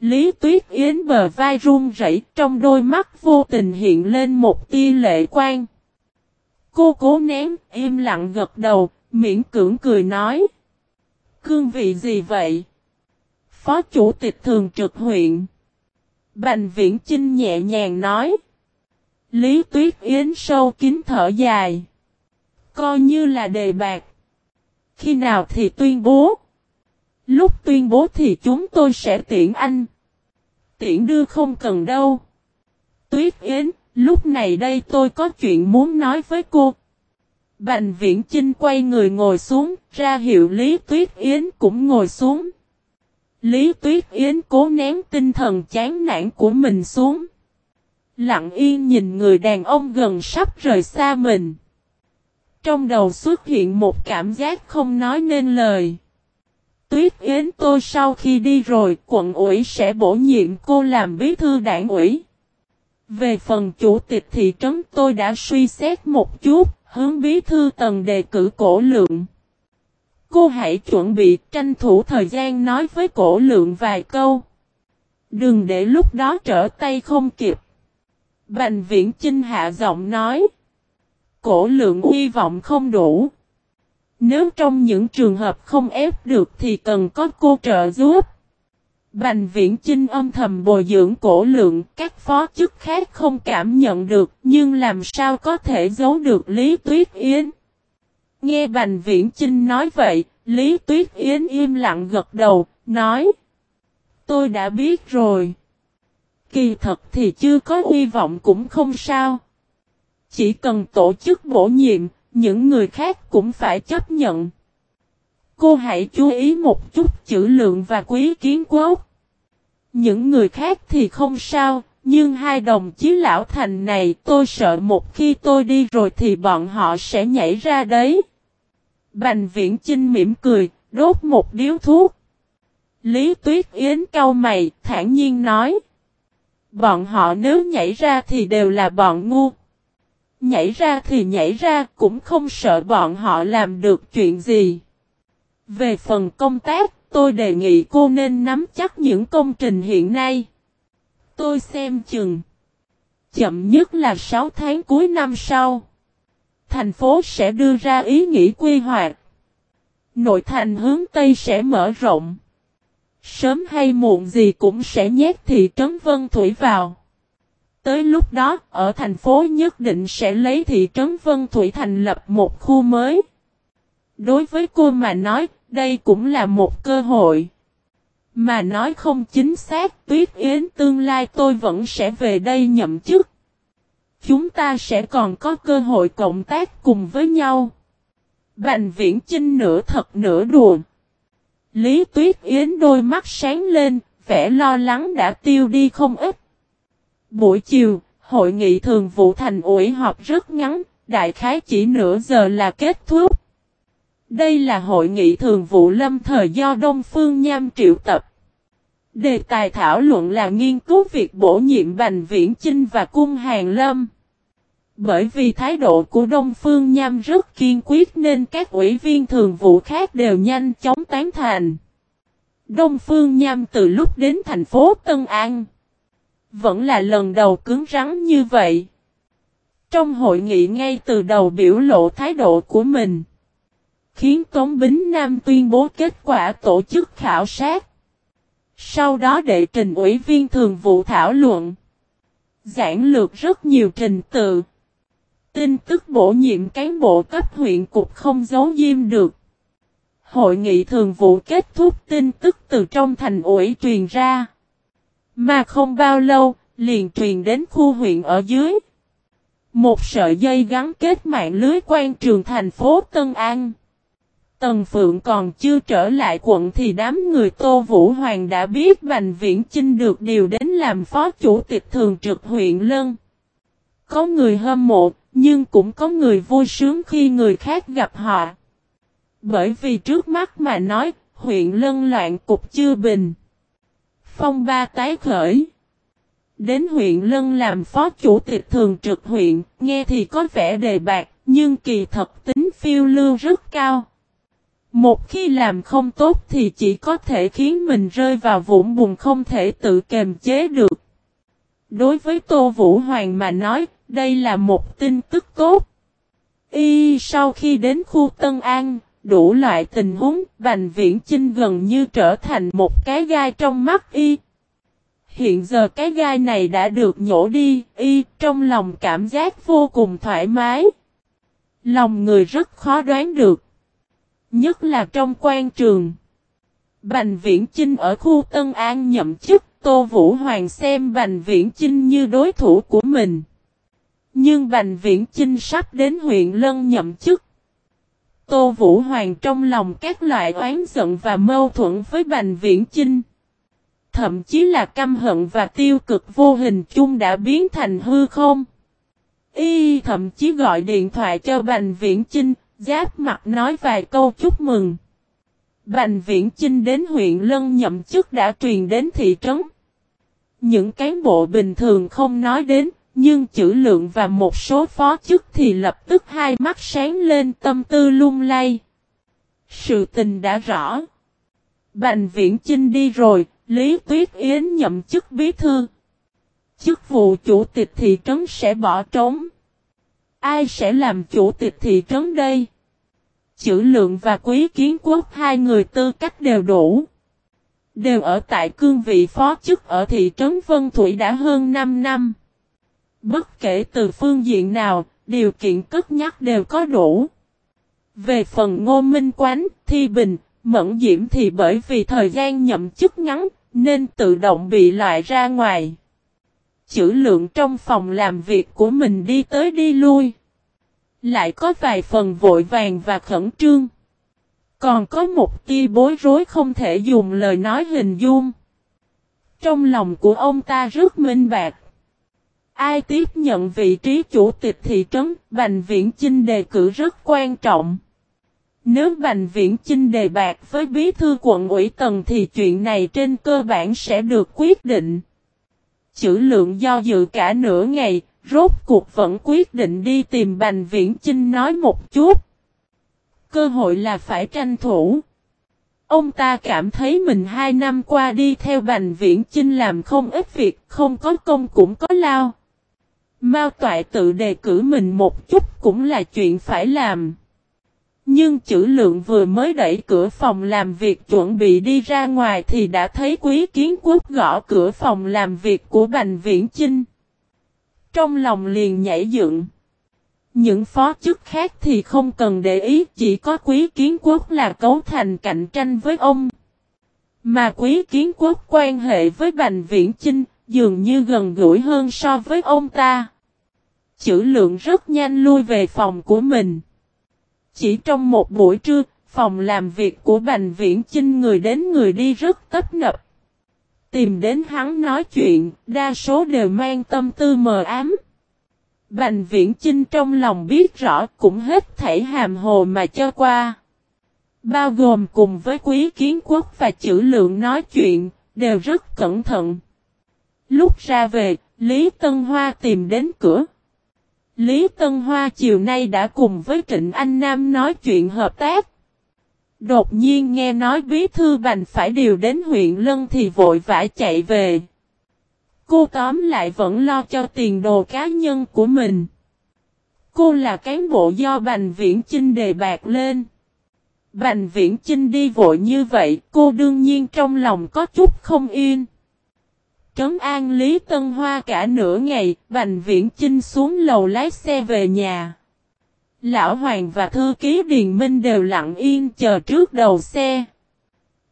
Lý Tuyết Yến bờ vai run rẩy trong đôi mắt vô tình hiện lên một tia lệ quan. Cô cố nén, im lặng gật đầu, miễn cưỡng cười nói. Cương vị gì vậy? Phó chủ tịch thường trực huyện. Bành viễn Trinh nhẹ nhàng nói. Lý Tuyết Yến sâu kín thở dài. Coi như là đề bạc. Khi nào thì tuyên bố? Lúc tuyên bố thì chúng tôi sẽ tiễn anh. Tiễn đưa không cần đâu. Tuyết Yến, lúc này đây tôi có chuyện muốn nói với cô. Bành viễn Trinh quay người ngồi xuống, ra hiệu Lý Tuyết Yến cũng ngồi xuống. Lý Tuyết Yến cố nén tinh thần chán nản của mình xuống. Lặng yên nhìn người đàn ông gần sắp rời xa mình. Trong đầu xuất hiện một cảm giác không nói nên lời. Tuyết Yến tôi sau khi đi rồi quận ủy sẽ bổ nhiệm cô làm bí thư đảng ủy. Về phần chủ tịch thị trấn tôi đã suy xét một chút, hướng bí thư tầng đề cử cổ lượng. Cô hãy chuẩn bị tranh thủ thời gian nói với cổ lượng vài câu. Đừng để lúc đó trở tay không kịp. Bành viễn Trinh hạ giọng nói. Cổ lượng hy vọng không đủ. Nếu trong những trường hợp không ép được thì cần có cô trợ giúp. Bành viễn Trinh âm thầm bồi dưỡng cổ lượng, các phó chức khác không cảm nhận được, nhưng làm sao có thể giấu được Lý Tuyết Yến. Nghe Bành Viễn trinh nói vậy, Lý Tuyết Yến im lặng gật đầu, nói. Tôi đã biết rồi. Kỳ thật thì chưa có hy vọng cũng không sao. Chỉ cần tổ chức bổ nhiệm, những người khác cũng phải chấp nhận. Cô hãy chú ý một chút chữ lượng và quý kiến quốc. Những người khác thì không sao, nhưng hai đồng chí lão thành này tôi sợ một khi tôi đi rồi thì bọn họ sẽ nhảy ra đấy. Bành viễn Trinh mỉm cười, đốt một điếu thuốc. Lý Tuyết Yến cau mày, thản nhiên nói. Bọn họ nếu nhảy ra thì đều là bọn ngu. Nhảy ra thì nhảy ra cũng không sợ bọn họ làm được chuyện gì. Về phần công tác, tôi đề nghị cô nên nắm chắc những công trình hiện nay. Tôi xem chừng. Chậm nhất là 6 tháng cuối năm sau thành phố sẽ đưa ra ý nghĩ quy hoạch. Nội thành hướng Tây sẽ mở rộng. Sớm hay muộn gì cũng sẽ nhét thị trấn Vân Thủy vào. Tới lúc đó, ở thành phố nhất định sẽ lấy thị trấn Vân Thủy thành lập một khu mới. Đối với cô mà nói, đây cũng là một cơ hội. Mà nói không chính xác, Tuyết Yến tương lai tôi vẫn sẽ về đây nhậm chức. Chúng ta sẽ còn có cơ hội cộng tác cùng với nhau. Bành viễn chinh nửa thật nửa đùa. Lý Tuyết Yến đôi mắt sáng lên, vẻ lo lắng đã tiêu đi không ít. Buổi chiều, hội nghị thường vụ thành ủy họp rất ngắn, đại khái chỉ nửa giờ là kết thúc. Đây là hội nghị thường vụ lâm thời do Đông Phương Nham triệu tập. Đề tài thảo luận là nghiên cứu việc bổ nhiệm Bành Viễn Chinh và Cung Hàng Lâm. Bởi vì thái độ của Đông Phương Nham rất kiên quyết nên các ủy viên thường vụ khác đều nhanh chóng tán thành. Đông Phương Nham từ lúc đến thành phố Tân An vẫn là lần đầu cứng rắn như vậy. Trong hội nghị ngay từ đầu biểu lộ thái độ của mình, khiến Tống Bính Nam tuyên bố kết quả tổ chức khảo sát. Sau đó đệ trình ủy viên thường vụ thảo luận. Giảng lược rất nhiều trình tự. Tin tức bổ nhiệm cán bộ cấp huyện cục không giấu diêm được. Hội nghị thường vụ kết thúc tin tức từ trong thành ủy truyền ra. Mà không bao lâu, liền truyền đến khu huyện ở dưới. Một sợi dây gắn kết mạng lưới quan trường thành phố Tân An. Tần Phượng còn chưa trở lại quận thì đám người Tô Vũ Hoàng đã biết Bành Viễn Chinh được điều đến làm phó chủ tịch thường trực huyện Lân. Có người hâm mộ, nhưng cũng có người vui sướng khi người khác gặp họ. Bởi vì trước mắt mà nói, huyện Lân loạn cục chưa bình. Phong ba tái khởi. Đến huyện Lân làm phó chủ tịch thường trực huyện, nghe thì có vẻ đề bạc, nhưng kỳ thật tính phiêu lưu rất cao. Một khi làm không tốt thì chỉ có thể khiến mình rơi vào vũng bùn không thể tự kềm chế được. Đối với Tô Vũ Hoàng mà nói, đây là một tin tức tốt. Y sau khi đến khu Tân An, đủ loại tình huống, Bành Viễn Chinh gần như trở thành một cái gai trong mắt Y. Hiện giờ cái gai này đã được nhổ đi, Y trong lòng cảm giác vô cùng thoải mái. Lòng người rất khó đoán được. Nhất là trong quan trường. Bành Viễn Chinh ở khu Tân An nhậm chức, Tô Vũ Hoàng xem Bành Viễn Chinh như đối thủ của mình. Nhưng Bành Viễn Chinh sắp đến huyện Lân nhậm chức. Tô Vũ Hoàng trong lòng các loại oán giận và mâu thuẫn với Bành Viễn Chinh. Thậm chí là căm hận và tiêu cực vô hình chung đã biến thành hư không. Y thậm chí gọi điện thoại cho Bành Viễn Chinh, giáp mặt nói vài câu chúc mừng. Bành Viễn Chinh đến huyện Lân nhậm chức đã truyền đến thị trấn. Những cán bộ bình thường không nói đến, nhưng chữ lượng và một số phó chức thì lập tức hai mắt sáng lên tâm tư lung lay. Sự tình đã rõ. Bành viễn Chinh đi rồi, Lý Tuyết Yến nhậm chức bí thư. Chức vụ chủ tịch thị trấn sẽ bỏ trống. Ai sẽ làm chủ tịch thị trấn đây? Chữ lượng và quý kiến quốc hai người tư cách đều đủ. Đều ở tại cương vị phó chức ở thị trấn Vân Thủy đã hơn 5 năm. Bất kể từ phương diện nào, điều kiện cất nhắc đều có đủ. Về phần ngô minh quán, thi bình, mẫn diễm thì bởi vì thời gian nhậm chức ngắn, nên tự động bị loại ra ngoài. Chữ lượng trong phòng làm việc của mình đi tới đi lui. Lại có vài phần vội vàng và khẩn trương. Còn có một tia bối rối không thể dùng lời nói hình dung. Trong lòng của ông ta rất minh bạc. Ai tiếp nhận vị trí chủ tịch thị trấn, Bành Viễn Chinh đề cử rất quan trọng. Nếu Bành Viễn Chinh đề bạc với bí thư quận ủy tầng thì chuyện này trên cơ bản sẽ được quyết định. Chữ lượng do dự cả nửa ngày, rốt cuộc vẫn quyết định đi tìm Bành Viễn Chinh nói một chút. Cơ hội là phải tranh thủ. Ông ta cảm thấy mình hai năm qua đi theo Bành Viễn Chinh làm không ít việc, không có công cũng có lao. Mao Toại tự đề cử mình một chút cũng là chuyện phải làm. Nhưng chữ lượng vừa mới đẩy cửa phòng làm việc chuẩn bị đi ra ngoài thì đã thấy quý kiến quốc gõ cửa phòng làm việc của Bành Viễn Chinh. Trong lòng liền nhảy dựng. Những phó chức khác thì không cần để ý, chỉ có quý kiến quốc là cấu thành cạnh tranh với ông. Mà quý kiến quốc quan hệ với Bành Viễn Chinh dường như gần gũi hơn so với ông ta chữ lượng rất nhanh lui về phòng của mình. Chỉ trong một buổi trưa, phòng làm việc của Bành Viễn Chinh người đến người đi rất tấp nập. Tìm đến hắn nói chuyện, đa số đều mang tâm tư mờ ám. Bành Viễn Chinh trong lòng biết rõ cũng hết thảy hàm hồ mà cho qua. Bao gồm cùng với quý kiến quốc và chữ lượng nói chuyện, đều rất cẩn thận. Lúc ra về, Lý Tân Hoa tìm đến cửa. Lý Tân Hoa chiều nay đã cùng với Trịnh Anh Nam nói chuyện hợp tác. Đột nhiên nghe nói bí thư bành phải điều đến huyện Lân thì vội vã chạy về. Cô tóm lại vẫn lo cho tiền đồ cá nhân của mình. Cô là cán bộ do Bành Viễn Chinh đề bạc lên. Bành Viễn Chinh đi vội như vậy, cô đương nhiên trong lòng có chút không yên. Trấn an Lý Tân Hoa cả nửa ngày, Bành Viễn Chinh xuống lầu lái xe về nhà. Lão Hoàng và thư ký Điền Minh đều lặng yên chờ trước đầu xe.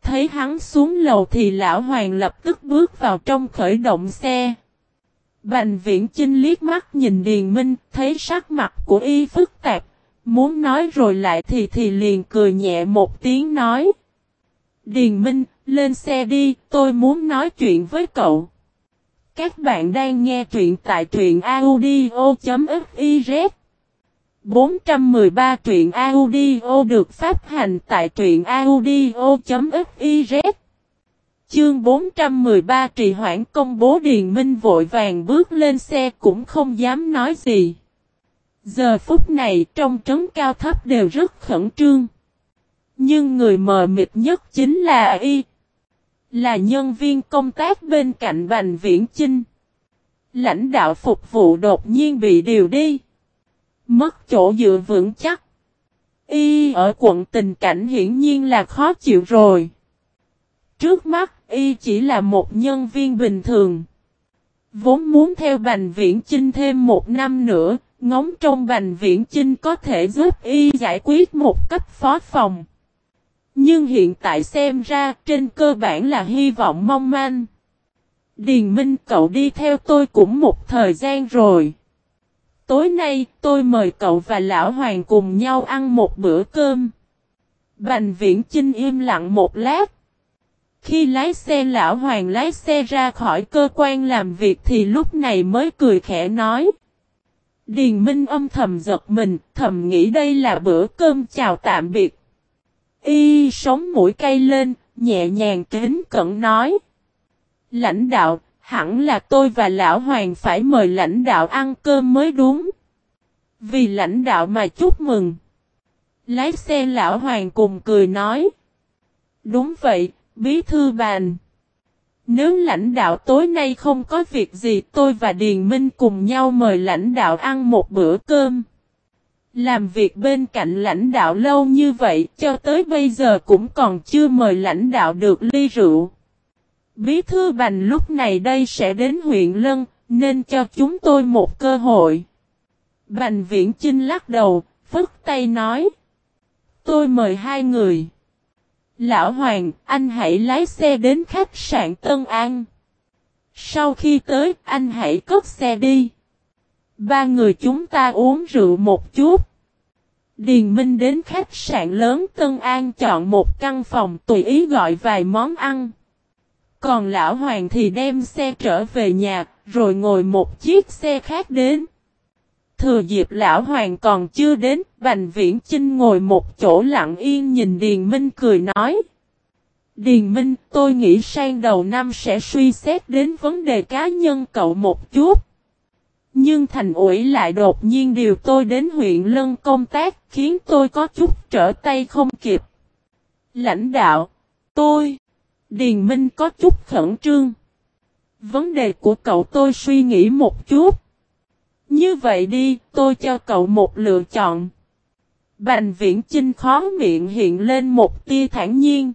Thấy hắn xuống lầu thì Lão Hoàng lập tức bước vào trong khởi động xe. Bành viễn chinh liếc mắt nhìn Điền Minh, thấy sắc mặt của y phức tạp, muốn nói rồi lại thì thì liền cười nhẹ một tiếng nói. Điền Minh, lên xe đi, tôi muốn nói chuyện với cậu. Các bạn đang nghe truyện tại truyện audio.fiz 413 truyện audio được phát hành tại truyện audio.fiz Chương 413 trì hoãn công bố Điền Minh vội vàng bước lên xe cũng không dám nói gì. Giờ phút này trong trấn cao thấp đều rất khẩn trương. Nhưng người mờ mịt nhất chính là Y. Là nhân viên công tác bên cạnh Bành Viễn Chinh. Lãnh đạo phục vụ đột nhiên bị điều đi. Mất chỗ dựa vững chắc. Y ở quận tình cảnh hiển nhiên là khó chịu rồi. Trước mắt Y chỉ là một nhân viên bình thường. Vốn muốn theo Bành Viễn Chinh thêm một năm nữa, ngóng trong Bành Viễn Chinh có thể giúp Y giải quyết một cách phó phòng. Nhưng hiện tại xem ra trên cơ bản là hy vọng mong manh. Điền Minh cậu đi theo tôi cũng một thời gian rồi. Tối nay tôi mời cậu và Lão Hoàng cùng nhau ăn một bữa cơm. Bành viễn Chinh im lặng một lát. Khi lái xe Lão Hoàng lái xe ra khỏi cơ quan làm việc thì lúc này mới cười khẽ nói. Điền Minh âm thầm giật mình, thầm nghĩ đây là bữa cơm chào tạm biệt. Y sống mũi cay lên, nhẹ nhàng kính cẩn nói. Lãnh đạo, hẳn là tôi và Lão Hoàng phải mời lãnh đạo ăn cơm mới đúng. Vì lãnh đạo mà chúc mừng. Lái xe Lão Hoàng cùng cười nói. Đúng vậy, bí thư bàn. Nếu lãnh đạo tối nay không có việc gì tôi và Điền Minh cùng nhau mời lãnh đạo ăn một bữa cơm. Làm việc bên cạnh lãnh đạo lâu như vậy cho tới bây giờ cũng còn chưa mời lãnh đạo được ly rượu. Bí thư bành lúc này đây sẽ đến huyện Lân, nên cho chúng tôi một cơ hội. Bành viễn Chinh lắc đầu, phức tay nói. Tôi mời hai người. Lão Hoàng, anh hãy lái xe đến khách sạn Tân An. Sau khi tới, anh hãy cất xe đi. Ba người chúng ta uống rượu một chút. Điền Minh đến khách sạn lớn Tân An chọn một căn phòng tùy ý gọi vài món ăn. Còn lão hoàng thì đem xe trở về nhà, rồi ngồi một chiếc xe khác đến. Thừa dịp lão hoàng còn chưa đến, Bành Viễn Chinh ngồi một chỗ lặng yên nhìn Điền Minh cười nói. Điền Minh, tôi nghĩ sang đầu năm sẽ suy xét đến vấn đề cá nhân cậu một chút. Nhưng thành ủy lại đột nhiên điều tôi đến huyện Lân công tác khiến tôi có chút trở tay không kịp. Lãnh đạo, tôi, Điền Minh có chút khẩn trương. Vấn đề của cậu tôi suy nghĩ một chút. Như vậy đi, tôi cho cậu một lựa chọn. Bành viễn Trinh khó miệng hiện lên một tia thản nhiên.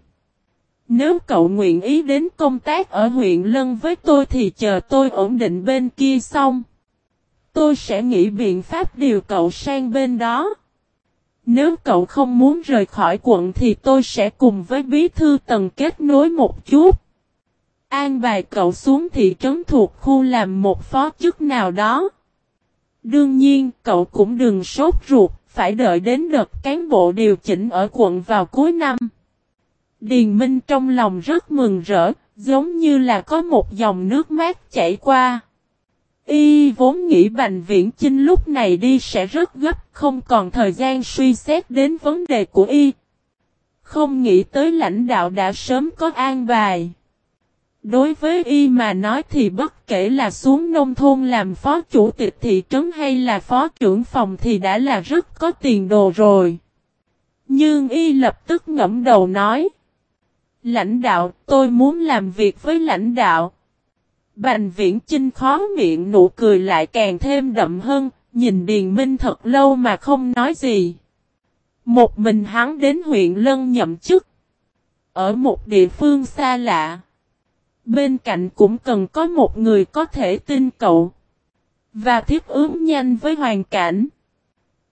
Nếu cậu nguyện ý đến công tác ở huyện Lân với tôi thì chờ tôi ổn định bên kia xong. Tôi sẽ nghĩ biện pháp điều cậu sang bên đó. Nếu cậu không muốn rời khỏi quận thì tôi sẽ cùng với bí thư tầng kết nối một chút. An bài cậu xuống thị trấn thuộc khu làm một phó chức nào đó. Đương nhiên cậu cũng đừng sốt ruột, phải đợi đến đợt cán bộ điều chỉnh ở quận vào cuối năm. Điền Minh trong lòng rất mừng rỡ, giống như là có một dòng nước mát chảy qua. Y vốn nghĩ Bành Viễn Chinh lúc này đi sẽ rất gấp, không còn thời gian suy xét đến vấn đề của Y. Không nghĩ tới lãnh đạo đã sớm có an bài. Đối với Y mà nói thì bất kể là xuống nông thôn làm phó chủ tịch thị trấn hay là phó trưởng phòng thì đã là rất có tiền đồ rồi. Nhưng Y lập tức ngẫm đầu nói. Lãnh đạo, tôi muốn làm việc với lãnh đạo. Bành viễn Trinh khó miệng nụ cười lại càng thêm đậm hơn, nhìn Điền Minh thật lâu mà không nói gì. Một mình hắn đến huyện Lân nhậm chức. Ở một địa phương xa lạ. Bên cạnh cũng cần có một người có thể tin cậu. Và thiết ứng nhanh với hoàn cảnh.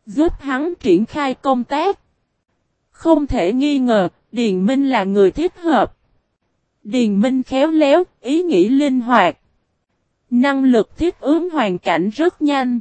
Giúp hắn triển khai công tác. Không thể nghi ngờ, Điền Minh là người thích hợp. Điền Minh khéo léo, ý nghĩ linh hoạt. Năng lực thiết ứng hoàn cảnh rất nhanh.